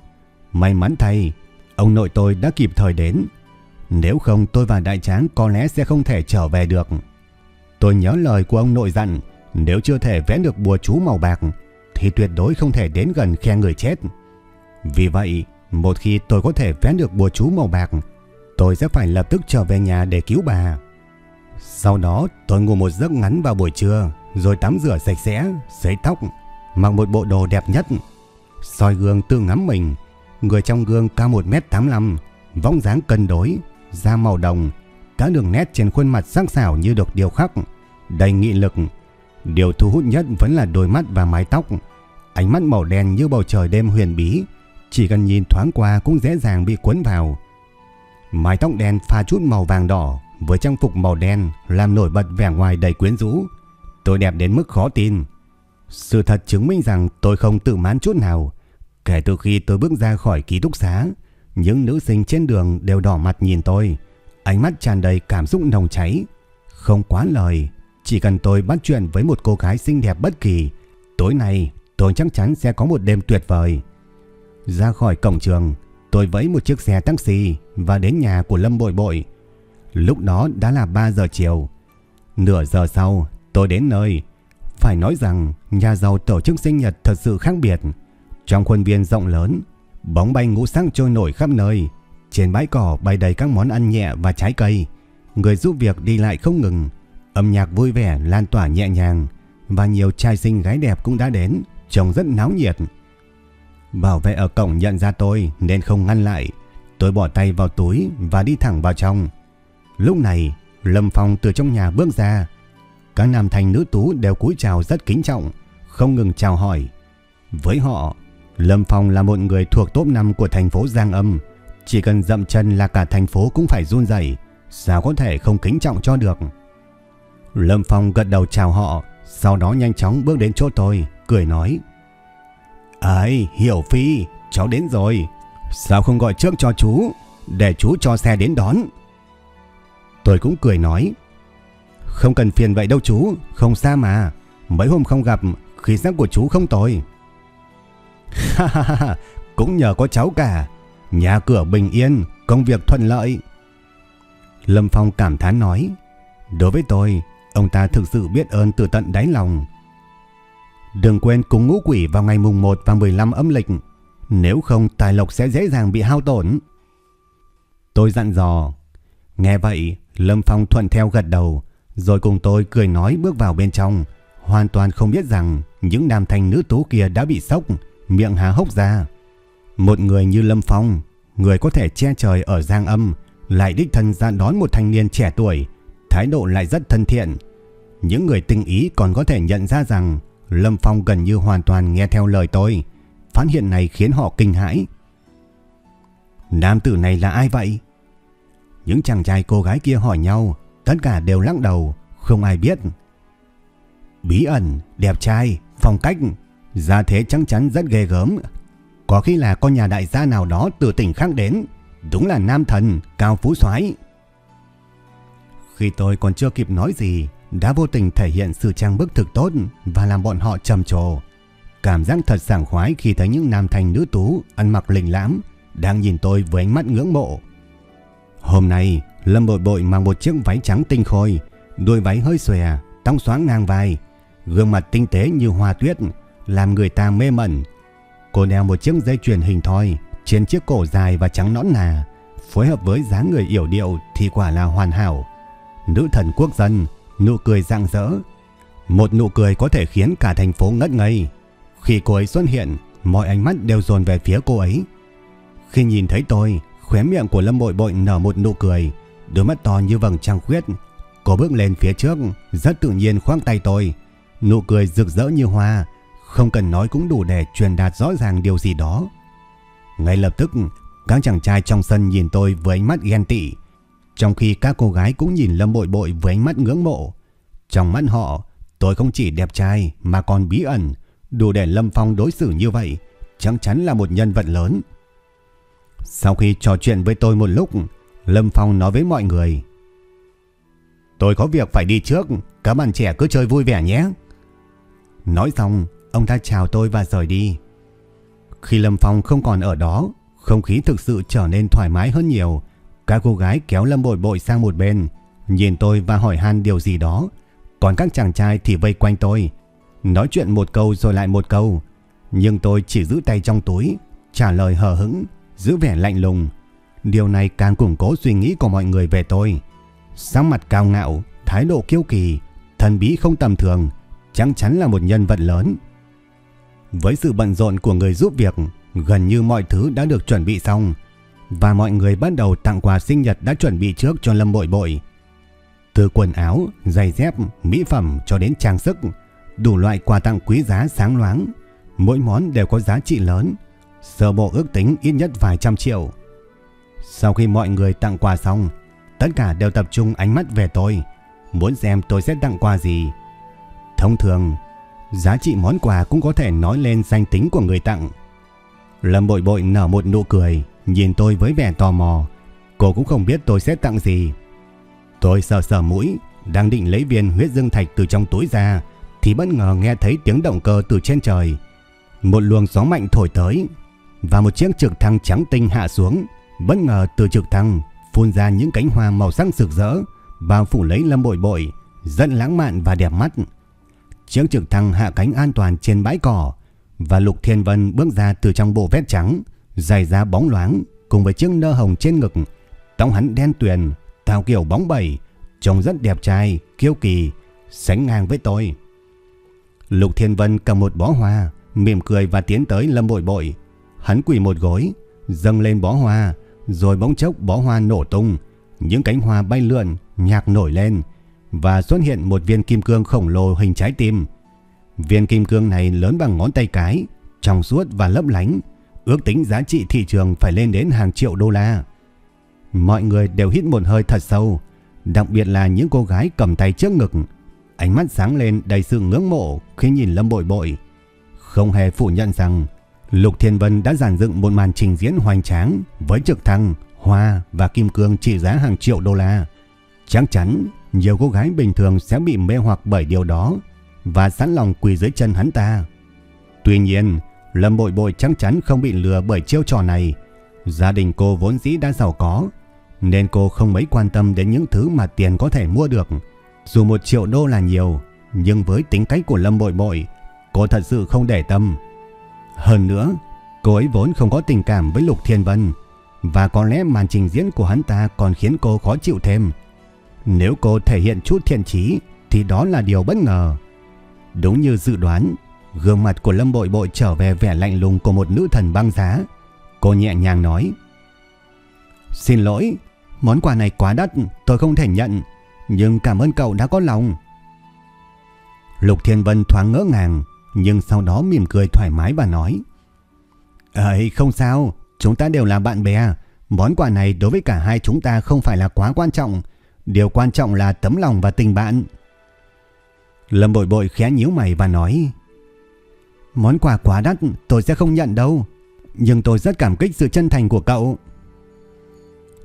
May mắn thay, ông nội tôi đã kịp thời đến. Nếu không tôi và đại tráng có lẽ sẽ không thể trở về được. Tôi nhớ lời của ông nội dặn, nếu chưa thể vẽ được bùa chú màu bạc, thì tuyệt đối không thể đến gần khe người chết. Vì vậy, một khi tôi có thể vẽ được bùa chú màu bạc, tôi sẽ phải lập tức trở về nhà để cứu bà. Sau đó tôi ngủ một giấc ngắn vào buổi trưa, rồi tắm rửa sạch sẽ, sấy tóc, mặc một bộ đồ đẹp nhất. soi gương tự ngắm mình, người trong gương cao 1m85, vóc dáng cân đối, da màu đồng, các đường nét trên khuôn mặt sắc sảo như được điều khắc, đầy nghị lực. Điều thu hút nhất vẫn là đôi mắt và mái tóc, ánh mắt màu đen như bầu trời đêm huyền bí, chỉ cần nhìn thoáng qua cũng dễ dàng bị cuốn vào. Mái tóc đen pha chút màu vàng đỏ với trang phục màu đen làm nổi bật vẻ ngoài đầy quyến rũ. Tôi đẹp đến mức khó tin. Sự thật chứng minh rằng tôi không tự mãn chút nào. Kể từ khi tôi bước ra khỏi ký túc xá, những nữ sinh trên đường đều đỏ mặt nhìn tôi, ánh mắt tràn đầy cảm xúc nồng cháy. Không quá lời, chỉ cần tôi bắt chuyện với một cô gái xinh đẹp bất kỳ, tối nay tôi chắc chắn sẽ có một đêm tuyệt vời. Ra khỏi cổng trường, tôi vẫy một chiếc xe taxi và đến nhà của Lâm Bội Bội. Lúc đó đã là 3 giờ chiều. Nửa giờ sau, tôi đến nơi. Phải nói rằng nhà giàu tổ chức sinh nhật thật sự khác biệt. Trong khuôn viên rộng lớn, bóng bay ngũ sắc trôi nổi khắp nơi. Trên bãi cỏ bày đầy các món ăn nhẹ và trái cây. Người giúp việc đi lại không ngừng. Âm nhạc vui vẻ lan tỏa nhẹ nhàng. Và nhiều trai xinh gái đẹp cũng đã đến, trông rất náo nhiệt. Bảo vệ ở cổng nhận ra tôi nên không ngăn lại. Tôi bỏ tay vào túi và đi thẳng vào trong. Lúc này, Lâm Phong từ trong nhà bước ra. Các nam thanh nữ tú đều cúi chào rất kính trọng, không ngừng chào hỏi. Với họ, Lâm Phong là một người thuộc top 5 của thành phố Giang Âm. Chỉ cần dậm chân là cả thành phố cũng phải run rẩy, sao có thể không kính trọng cho được. Lâm Phong gật đầu chào họ, sau đó nhanh chóng bước đến chỗ tôi, cười nói. Ấy, Hiểu Phi, cháu đến rồi. Sao không gọi trước cho chú, để chú cho xe đến đón. Tôi cũng cười nói. Không cần phiền vậy đâu chú, không xa mà. Mấy hôm không gặp, khí sắc của chú không tồi. [laughs] Ha ha ha, cũng nhờ có cháu cả. Nhà cửa bình yên, công việc thuận lợi. Lâm Phong cảm thán nói. Đối với tôi, ông ta thực sự biết ơn từ tận đáy lòng. Đừng quên cúng ngũ quỷ vào ngày mùng 1 và 15 âm lịch. Nếu không tài lộc sẽ dễ dàng bị hao tổn. Tôi dặn dò. Nghe vậy, Lâm Phong thuận theo gật đầu, rồi cùng tôi cười nói bước vào bên trong, hoàn toàn không biết rằng những nam thanh nữ tú kia đã bị sốc, miệng há hốc ra. Một người như Lâm Phong, người có thể che trời ở Giang Âm, lại đích thân ra đón một thanh niên trẻ tuổi, thái độ lại rất thân thiện. Những người tinh ý còn có thể nhận ra rằng Lâm Phong gần như hoàn toàn nghe theo lời tôi. Phát hiện này khiến họ kinh hãi. Nam tử này là ai vậy? Những chàng trai cô gái kia hỏi nhau, tất cả đều lắc đầu, không ai biết. Bí ẩn, đẹp trai, phong cách, gia thế chắc chắn rất ghê gớm. Có khi là con nhà đại gia nào đó từ tỉnh khác đến, đúng là nam thần, cao phú soái. Khi tôi còn chưa kịp nói gì, đã vô tình thể hiện sự trang bức thực tốt và làm bọn họ trầm trồ. Cảm giác thật sảng khoái khi thấy những nam thanh nữ tú ăn mặc lình lãm đang nhìn tôi với ánh mắt ngưỡng mộ. Hôm nay, Lâm Bội Bội mang một chiếc váy trắng tinh khôi, đôi váy hơi xòe, tóc xóa ngang vai, gương mặt tinh tế như hoa tuyết, làm người ta mê mẩn. Cô đeo một chiếc dây chuyền hình thoi trên chiếc cổ dài và trắng nõn nà, phối hợp với dáng người yểu điệu thì quả là hoàn hảo. Nữ thần quốc dân, nụ cười rạng rỡ. Một nụ cười có thể khiến cả thành phố ngất ngây. Khi cô ấy xuất hiện, mọi ánh mắt đều dồn về phía cô ấy. Khi nhìn thấy tôi, khóe miệng của Lâm Bội Bội nở một nụ cười, đôi mắt to như vầng trăng khuyết. Cô bước lên phía trước, rất tự nhiên khoác tay tôi. Nụ cười rực rỡ như hoa, không cần nói cũng đủ để truyền đạt rõ ràng điều gì đó. Ngay lập tức, các chàng trai trong sân nhìn tôi với ánh mắt ghen tị, trong khi các cô gái cũng nhìn Lâm Bội Bội với ánh mắt ngưỡng mộ. Trong mắt họ, tôi không chỉ đẹp trai mà còn bí ẩn, đủ để Lâm Phong đối xử như vậy, chắc chắn là một nhân vật lớn. Sau khi trò chuyện với tôi một lúc, Lâm Phong nói với mọi người. Tôi có việc phải đi trước, các bạn trẻ cứ chơi vui vẻ nhé. Nói xong, ông ta chào tôi và rời đi. Khi Lâm Phong không còn ở đó, không khí thực sự trở nên thoải mái hơn nhiều. Các cô gái kéo Lâm Bội Bội sang một bên, nhìn tôi và hỏi han điều gì đó. Còn các chàng trai thì vây quanh tôi, nói chuyện một câu rồi lại một câu. Nhưng tôi chỉ giữ tay trong túi, trả lời hờ hững, giữ vẻ lạnh lùng. Điều này càng củng cố suy nghĩ của mọi người về tôi. Sắc mặt cao ngạo, thái độ kiêu kỳ, thần bí không tầm thường, chắc chắn là một nhân vật lớn. Với sự bận rộn của người giúp việc, gần như mọi thứ đã được chuẩn bị xong và mọi người bắt đầu tặng quà sinh nhật đã chuẩn bị trước cho Lâm Bội Bội. Từ quần áo, giày dép, mỹ phẩm cho đến trang sức, đủ loại quà tặng quý giá sáng loáng, mỗi món đều có giá trị lớn, sở bộ ước tính ít nhất vài trăm triệu. Sau khi mọi người tặng quà xong, tất cả đều tập trung ánh mắt về tôi, muốn xem tôi sẽ tặng quà gì. Thông thường, giá trị món quà cũng có thể nói lên danh tính của người tặng. Lâm bội bội nở một nụ cười, nhìn tôi với vẻ tò mò. Cô cũng không biết tôi sẽ tặng gì. Tôi sờ sờ mũi, đang định lấy viên huyết dương thạch từ trong túi ra, thì bất ngờ nghe thấy tiếng động cơ từ trên trời. Một luồng gió mạnh thổi tới, và một chiếc trực thăng trắng tinh hạ xuống. Bất ngờ từ trực thăng phun ra những cánh hoa màu sắc rực rỡ, bao phủ lấy Lâm Bội Bội, rất lãng mạn và đẹp mắt. Chiếc trực thăng hạ cánh an toàn trên bãi cỏ và Lục Thiên Vân bước ra từ trong bộ vest trắng, giày da bóng loáng cùng với chiếc nơ hồng trên ngực. Tóc hắn đen tuyền, tạo kiểu bóng bẩy, trông rất đẹp trai, kiêu kỳ, sánh ngang với tôi. Lục Thiên Vân cầm một bó hoa, mỉm cười và tiến tới Lâm Bội Bội. Hắn quỳ một gối, dâng lên bó hoa, rồi bỗng chốc bó hoa nổ tung, những cánh hoa bay lượn, nhạc nổi lên và xuất hiện một viên kim cương khổng lồ hình trái tim. Viên kim cương này lớn bằng ngón tay cái, trong suốt và lấp lánh, ước tính giá trị thị trường phải lên đến hàng triệu đô la. Mọi người đều hít một hơi thật sâu, đặc biệt là những cô gái cầm tay trước ngực, ánh mắt sáng lên đầy sự ngưỡng mộ khi nhìn Lâm Bội Bội. Không hề phủ nhận rằng Lục Thiên Vân đã giàn dựng một màn trình diễn hoành tráng với trực thăng, hoa và kim cương trị giá hàng triệu đô la. Chắc chắn nhiều cô gái bình thường sẽ bị mê hoặc bởi điều đó và sẵn lòng quỳ dưới chân hắn ta. Tuy nhiên, Lâm Bội Bội chắc chắn không bị lừa bởi chiêu trò này. Gia đình cô vốn dĩ đã giàu có, nên cô không mấy quan tâm đến những thứ mà tiền có thể mua được. Dù một triệu đô là nhiều, nhưng với tính cách của Lâm Bội Bội, cô thật sự không để tâm. Hơn nữa, cô ấy vốn không có tình cảm với Lục Thiên Vân, và có lẽ màn trình diễn của hắn ta còn khiến cô khó chịu thêm. Nếu cô thể hiện chút thiện trí, thì đó là điều bất ngờ. Đúng như dự đoán, gương mặt của Lâm Bội Bội trở về vẻ lạnh lùng của một nữ thần băng giá. Cô nhẹ nhàng nói, Xin lỗi, món quà này quá đắt, tôi không thể nhận, nhưng cảm ơn cậu đã có lòng. Lục Thiên Vân thoáng ngỡ ngàng, nhưng sau đó mỉm cười thoải mái và nói, Ấy không sao, chúng ta đều là bạn bè, món quà này đối với cả hai chúng ta không phải là quá quan trọng, điều quan trọng là tấm lòng và tình bạn. Lâm bội bội khẽ nhíu mày và nói Món quà quá đắt tôi sẽ không nhận đâu. Nhưng tôi rất cảm kích sự chân thành của cậu.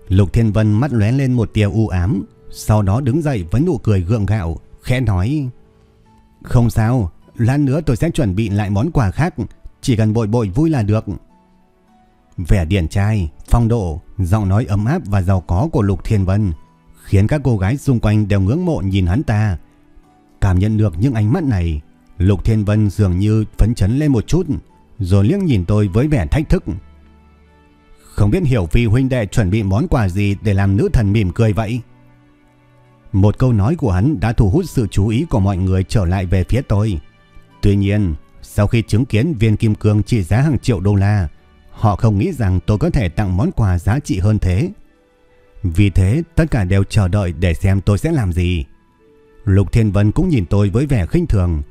Lục Thiên Vân mắt lóe lên một tia u ám Sau đó đứng dậy với nụ cười gượng gạo Khẽ nói Không sao. Lát nữa tôi sẽ chuẩn bị lại món quà khác Chỉ cần bội bội vui là được Vẻ điển trai, phong độ Giọng nói ấm áp và giàu có của Lục Thiên Vân Khiến các cô gái xung quanh đều ngưỡng mộ nhìn hắn ta Cảm nhận được những ánh mắt này, Lục Thiên Vân dường như phấn chấn lên một chút, rồi liếc nhìn tôi với vẻ thách thức. Không biết Hiểu vì huynh đệ chuẩn bị món quà gì để làm nữ thần mỉm cười vậy? Một câu nói của hắn đã thu hút sự chú ý của mọi người trở lại về phía tôi. Tuy nhiên, sau khi chứng kiến viên kim cương trị giá hàng triệu đô la, họ không nghĩ rằng tôi có thể tặng món quà giá trị hơn thế. Vì thế, tất cả đều chờ đợi để xem tôi sẽ làm gì. Lục Thiên Vân cũng nhìn tôi với vẻ khinh thường,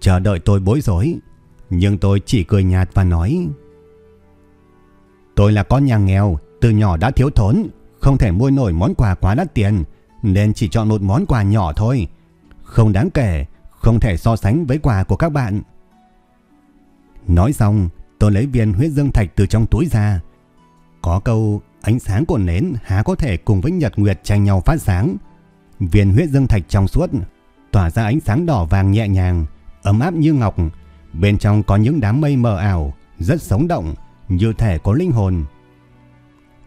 chờ đợi tôi bối rối. Nhưng tôi chỉ cười nhạt và nói Tôi là con nhà nghèo, từ nhỏ đã thiếu thốn, không thể mua nổi món quà quá đắt tiền, nên chỉ chọn một món quà nhỏ thôi. Không đáng kể, không thể so sánh với quà của các bạn. Nói xong, tôi lấy viên huyết dương thạch từ trong túi ra. Có câu ánh sáng của nến há có thể cùng với nhật nguyệt tranh nhau phát sáng. Viên huyết dương thạch trong suốt, tỏa ra ánh sáng đỏ vàng nhẹ nhàng, ấm áp như ngọc. Bên trong có những đám mây mờ ảo, rất sống động, như thể có linh hồn.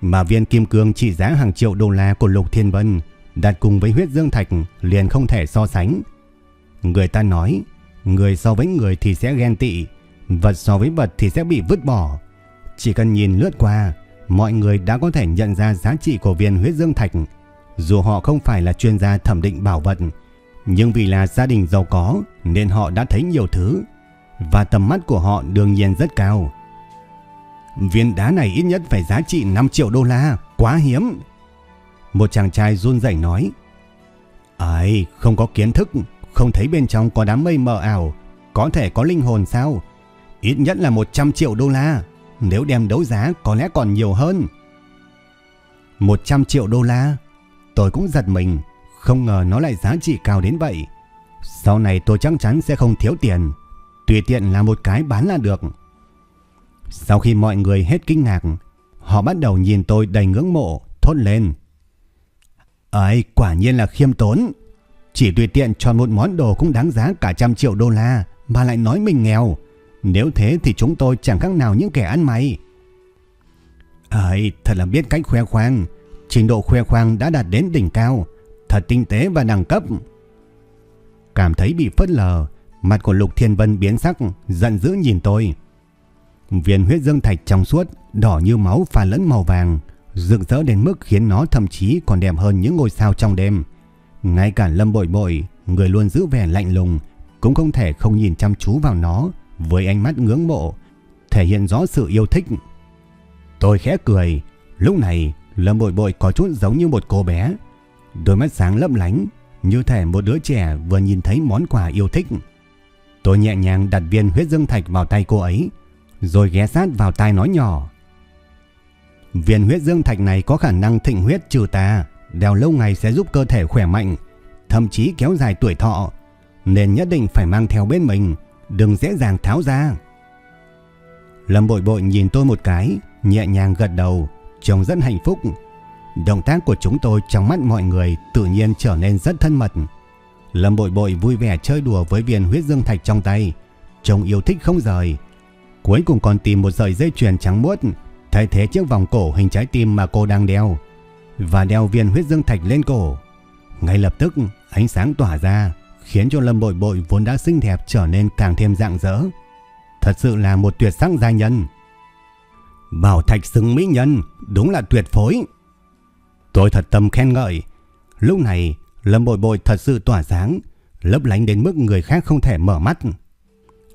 Mà viên kim cương trị giá hàng triệu đô la của Lục Thiên Vân đặt cùng với huyết dương thạch liền không thể so sánh. Người ta nói, người so với người thì sẽ ghen tị, vật so với vật thì sẽ bị vứt bỏ. Chỉ cần nhìn lướt qua, mọi người đã có thể nhận ra giá trị của viên huyết dương thạch dù họ không phải là chuyên gia thẩm định bảo vật, nhưng vì là gia đình giàu có nên họ đã thấy nhiều thứ và tầm mắt của họ đương nhiên rất cao. Viên đá này ít nhất phải giá trị 5 triệu đô la, quá hiếm. Một chàng trai run rẩy nói. Ai, không có kiến thức, không thấy bên trong có đám mây mờ ảo, có thể có linh hồn sao? Ít nhất là 100 triệu đô la, nếu đem đấu giá có lẽ còn nhiều hơn. 100 triệu đô la? Tôi cũng giật mình, không ngờ nó lại giá trị cao đến vậy. Sau này tôi chắc chắn sẽ không thiếu tiền, tùy tiện là một cái bán là được. Sau khi mọi người hết kinh ngạc, họ bắt đầu nhìn tôi đầy ngưỡng mộ, thốt lên. Ấy, quả nhiên là khiêm tốn. Chỉ tùy tiện chọn một món đồ cũng đáng giá cả trăm triệu đô la mà lại nói mình nghèo. Nếu thế thì chúng tôi chẳng khác nào những kẻ ăn mày. Ấy, thật là biết cách khoe khoang. Trình độ khoe khoang đã đạt đến đỉnh cao, thật tinh tế và đẳng cấp. Cảm thấy bị phớt lờ, mặt của Lục Thiên Vân biến sắc, giận dữ nhìn tôi. Viên huyết dương thạch trong suốt, đỏ như máu pha lẫn màu vàng, rực rỡ đến mức khiến nó thậm chí còn đẹp hơn những ngôi sao trong đêm. Ngay cả Lâm Bội Bội, người luôn giữ vẻ lạnh lùng, cũng không thể không nhìn chăm chú vào nó với ánh mắt ngưỡng mộ, thể hiện rõ sự yêu thích. Tôi khẽ cười, lúc này Lâm Bội Bội có chút giống như một cô bé, đôi mắt sáng lấp lánh, như thể một đứa trẻ vừa nhìn thấy món quà yêu thích. Tôi nhẹ nhàng đặt viên huyết dương thạch vào tay cô ấy, rồi ghé sát vào tai nói nhỏ. Viên huyết dương thạch này có khả năng thịnh huyết trừ tà, đeo lâu ngày sẽ giúp cơ thể khỏe mạnh, thậm chí kéo dài tuổi thọ, nên nhất định phải mang theo bên mình, đừng dễ dàng tháo ra. Lâm bội bội nhìn tôi một cái, nhẹ nhàng gật đầu, trông rất hạnh phúc. Động tác của chúng tôi trong mắt mọi người tự nhiên trở nên rất thân mật. Lâm bội bội vui vẻ chơi đùa với viên huyết dương thạch trong tay, trông yêu thích không rời. Cuối cùng còn tìm một sợi dây chuyền trắng muốt thay thế chiếc vòng cổ hình trái tim mà cô đang đeo và đeo viên huyết dương thạch lên cổ. Ngay lập tức ánh sáng tỏa ra khiến cho Lâm Bội Bội vốn đã xinh đẹp trở nên càng thêm rạng rỡ. Thật sự là một tuyệt sắc gia nhân. Bảo thạch xứng mỹ nhân, đúng là tuyệt phối. Tôi thật tâm khen ngợi. Lúc này, Lâm Bội Bội thật sự tỏa sáng, lấp lánh đến mức người khác không thể mở mắt.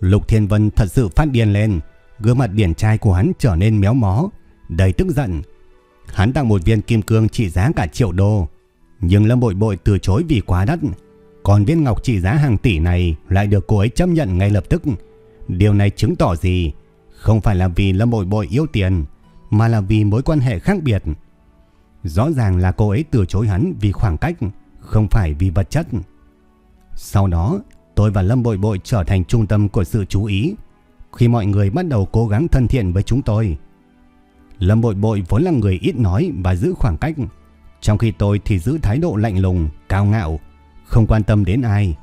Lục Thiên Vân thật sự phát điên lên, gương mặt điển trai của hắn trở nên méo mó, đầy tức giận. Hắn tặng một viên kim cương trị giá cả triệu đô, nhưng Lâm Bội Bội từ chối vì quá đắt. Còn viên ngọc trị giá hàng tỷ này lại được cô ấy chấp nhận ngay lập tức. Điều này chứng tỏ gì? Không phải là vì Lâm Bội Bội yêu tiền, mà là vì mối quan hệ khác biệt. Rõ ràng là cô ấy từ chối hắn vì khoảng cách, không phải vì vật chất. Sau đó, tôi và Lâm Bội Bội trở thành trung tâm của sự chú ý khi mọi người bắt đầu cố gắng thân thiện với chúng tôi. Lâm Bội Bội vốn là người ít nói và giữ khoảng cách, trong khi tôi thì giữ thái độ lạnh lùng, cao ngạo, không quan tâm đến ai.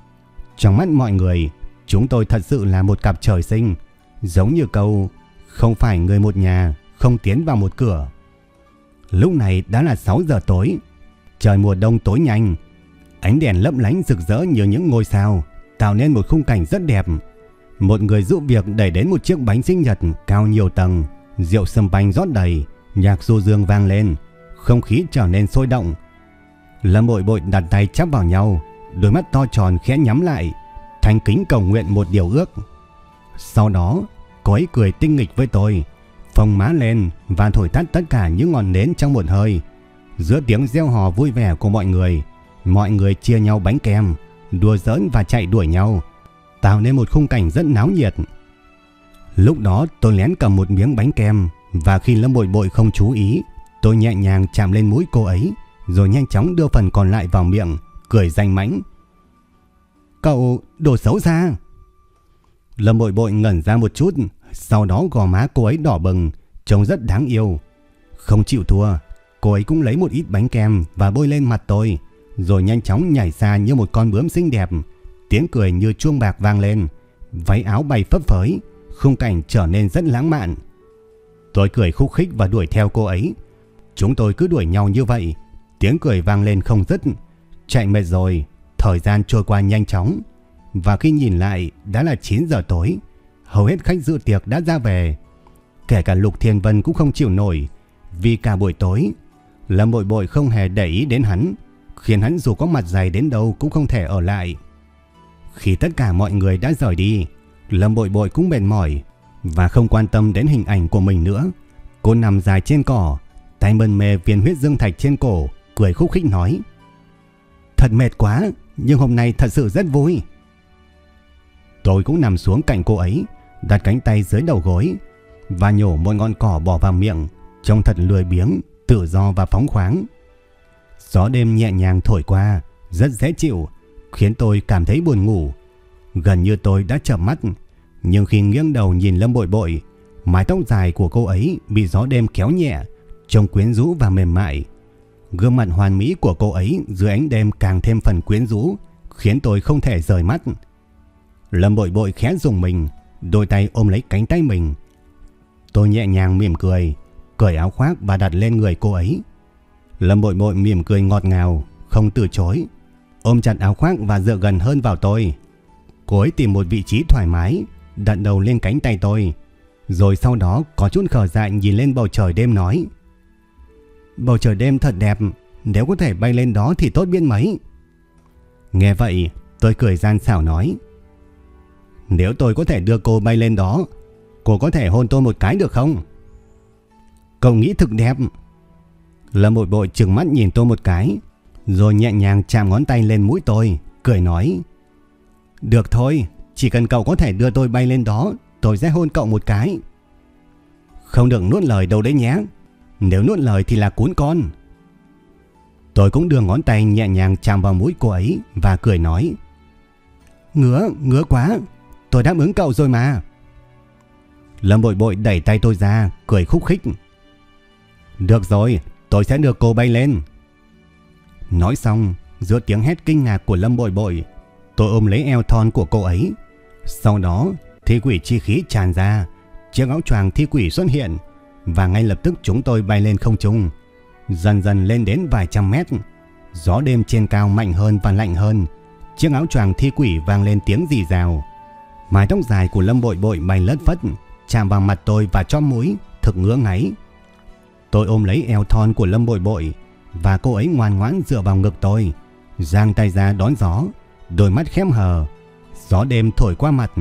Trong mắt mọi người, chúng tôi thật sự là một cặp trời sinh, giống như câu không phải người một nhà, không tiến vào một cửa. Lúc này đã là 6 giờ tối, trời mùa đông tối nhanh, ánh đèn lấp lánh rực rỡ như những ngôi sao, tạo nên một khung cảnh rất đẹp. Một người giúp việc đẩy đến một chiếc bánh sinh nhật cao nhiều tầng, rượu sâm banh rót đầy, nhạc du dương vang lên, không khí trở nên sôi động. Lâm bội bội đặt tay chắp vào nhau, đôi mắt to tròn khẽ nhắm lại, thành kính cầu nguyện một điều ước. Sau đó, cô ấy cười tinh nghịch với tôi, phồng má lên và thổi tắt tất cả những ngọn nến trong một hơi. Giữa tiếng reo hò vui vẻ của mọi người, mọi người chia nhau bánh kem, đùa giỡn và chạy đuổi nhau, tạo nên một khung cảnh rất náo nhiệt. Lúc đó tôi lén cầm một miếng bánh kem và khi Lâm Bội Bội không chú ý, tôi nhẹ nhàng chạm lên mũi cô ấy rồi nhanh chóng đưa phần còn lại vào miệng, cười danh mãnh. Cậu đồ xấu xa. Lâm Bội Bội ngẩn ra một chút, sau đó gò má cô ấy đỏ bừng, trông rất đáng yêu. Không chịu thua, cô ấy cũng lấy một ít bánh kem và bôi lên mặt tôi, rồi nhanh chóng nhảy xa như một con bướm xinh đẹp. Tiếng cười như chuông bạc vang lên, váy áo bay phấp phới, khung cảnh trở nên rất lãng mạn. Tôi cười khúc khích và đuổi theo cô ấy. Chúng tôi cứ đuổi nhau như vậy, tiếng cười vang lên không dứt. Chạy mệt rồi, thời gian trôi qua nhanh chóng. Và khi nhìn lại đã là 9 giờ tối, hầu hết khách dự tiệc đã ra về. Kể cả Lục Thiên Vân cũng không chịu nổi, vì cả buổi tối, Lâm Bội Bội không hề để ý đến hắn, khiến hắn dù có mặt dày đến đâu cũng không thể ở lại. Khi tất cả mọi người đã rời đi, Lâm Bội Bội cũng mệt mỏi và không quan tâm đến hình ảnh của mình nữa. Cô nằm dài trên cỏ, tay mân mê viên huyết dương thạch trên cổ, cười khúc khích nói. Thật mệt quá, nhưng hôm nay thật sự rất vui. Tôi cũng nằm xuống cạnh cô ấy, đặt cánh tay dưới đầu gối và nhổ một ngọn cỏ bỏ vào miệng, trông thật lười biếng, tự do và phóng khoáng. Gió đêm nhẹ nhàng thổi qua, rất dễ chịu, khiến tôi cảm thấy buồn ngủ. Gần như tôi đã chậm mắt, nhưng khi nghiêng đầu nhìn Lâm Bội Bội, mái tóc dài của cô ấy bị gió đêm kéo nhẹ, trông quyến rũ và mềm mại. Gương mặt hoàn mỹ của cô ấy dưới ánh đêm càng thêm phần quyến rũ, khiến tôi không thể rời mắt. Lâm Bội Bội khẽ dùng mình, đôi tay ôm lấy cánh tay mình. Tôi nhẹ nhàng mỉm cười, cởi áo khoác và đặt lên người cô ấy. Lâm Bội Bội mỉm cười ngọt ngào, không từ chối, ôm chặt áo khoác và dựa gần hơn vào tôi. Cô ấy tìm một vị trí thoải mái, đặt đầu lên cánh tay tôi, rồi sau đó có chút khờ dại nhìn lên bầu trời đêm nói: Bầu trời đêm thật đẹp, nếu có thể bay lên đó thì tốt biết mấy. Nghe vậy, tôi cười gian xảo nói. Nếu tôi có thể đưa cô bay lên đó, cô có thể hôn tôi một cái được không? Cậu nghĩ thực đẹp. Lâm bội bội trừng mắt nhìn tôi một cái, rồi nhẹ nhàng chạm ngón tay lên mũi tôi, cười nói. Được thôi, chỉ cần cậu có thể đưa tôi bay lên đó, tôi sẽ hôn cậu một cái. Không được nuốt lời đâu đấy nhé. Nếu nuốt lời thì là cuốn con. Tôi cũng đưa ngón tay nhẹ nhàng chạm vào mũi cô ấy và cười nói. Ngứa, ngứa quá. Tôi đáp ứng cậu rồi mà. Lâm bội bội đẩy tay tôi ra, cười khúc khích. Được rồi, tôi sẽ đưa cô bay lên. Nói xong, giữa tiếng hét kinh ngạc của Lâm bội bội, tôi ôm lấy eo thon của cô ấy. Sau đó, thi quỷ chi khí tràn ra, chiếc áo choàng thi quỷ xuất hiện và ngay lập tức chúng tôi bay lên không trung, dần dần lên đến vài trăm mét. Gió đêm trên cao mạnh hơn và lạnh hơn, chiếc áo choàng thi quỷ vang lên tiếng rì rào. Mái tóc dài của Lâm Bội Bội bay lất phất, chạm vào mặt tôi và cho mũi, thực ngứa ngáy. Tôi ôm lấy eo thon của Lâm Bội Bội và cô ấy ngoan ngoãn dựa vào ngực tôi, giang tay ra đón gió, đôi mắt khép hờ. Gió đêm thổi qua mặt,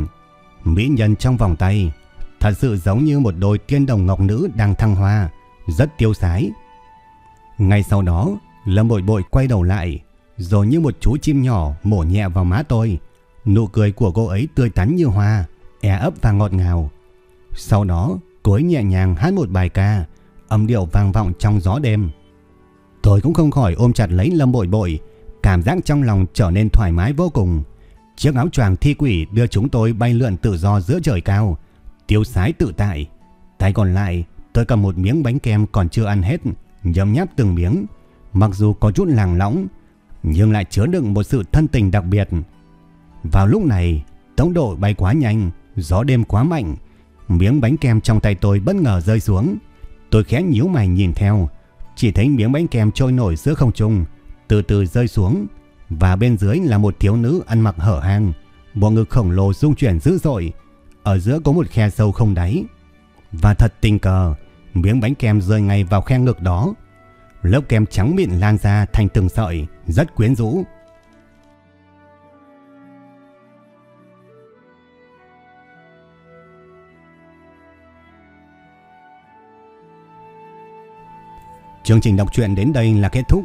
mỹ nhân trong vòng tay, thật sự giống như một đôi tiên đồng ngọc nữ đang thăng hoa, rất tiêu sái. Ngay sau đó, Lâm Bội Bội quay đầu lại, rồi như một chú chim nhỏ mổ nhẹ vào má tôi. Nụ cười của cô ấy tươi tắn như hoa, e ấp và ngọt ngào. Sau đó, cô ấy nhẹ nhàng hát một bài ca, âm điệu vang vọng trong gió đêm. Tôi cũng không khỏi ôm chặt lấy Lâm Bội Bội, cảm giác trong lòng trở nên thoải mái vô cùng. Chiếc áo choàng thi quỷ đưa chúng tôi bay lượn tự do giữa trời cao, tiêu sái tự tại. Tay còn lại, tôi cầm một miếng bánh kem còn chưa ăn hết, nhấm nháp từng miếng. Mặc dù có chút làng lõng, nhưng lại chứa đựng một sự thân tình đặc biệt. Vào lúc này, tốc độ bay quá nhanh, gió đêm quá mạnh, miếng bánh kem trong tay tôi bất ngờ rơi xuống. Tôi khẽ nhíu mày nhìn theo, chỉ thấy miếng bánh kem trôi nổi giữa không trung, từ từ rơi xuống, và bên dưới là một thiếu nữ ăn mặc hở hang, bộ ngực khổng lồ rung chuyển dữ dội, ở giữa có một khe sâu không đáy. Và thật tình cờ, miếng bánh kem rơi ngay vào khe ngực đó. Lớp kem trắng mịn lan ra thành từng sợi, rất quyến rũ. Chương trình đọc truyện đến đây là kết thúc.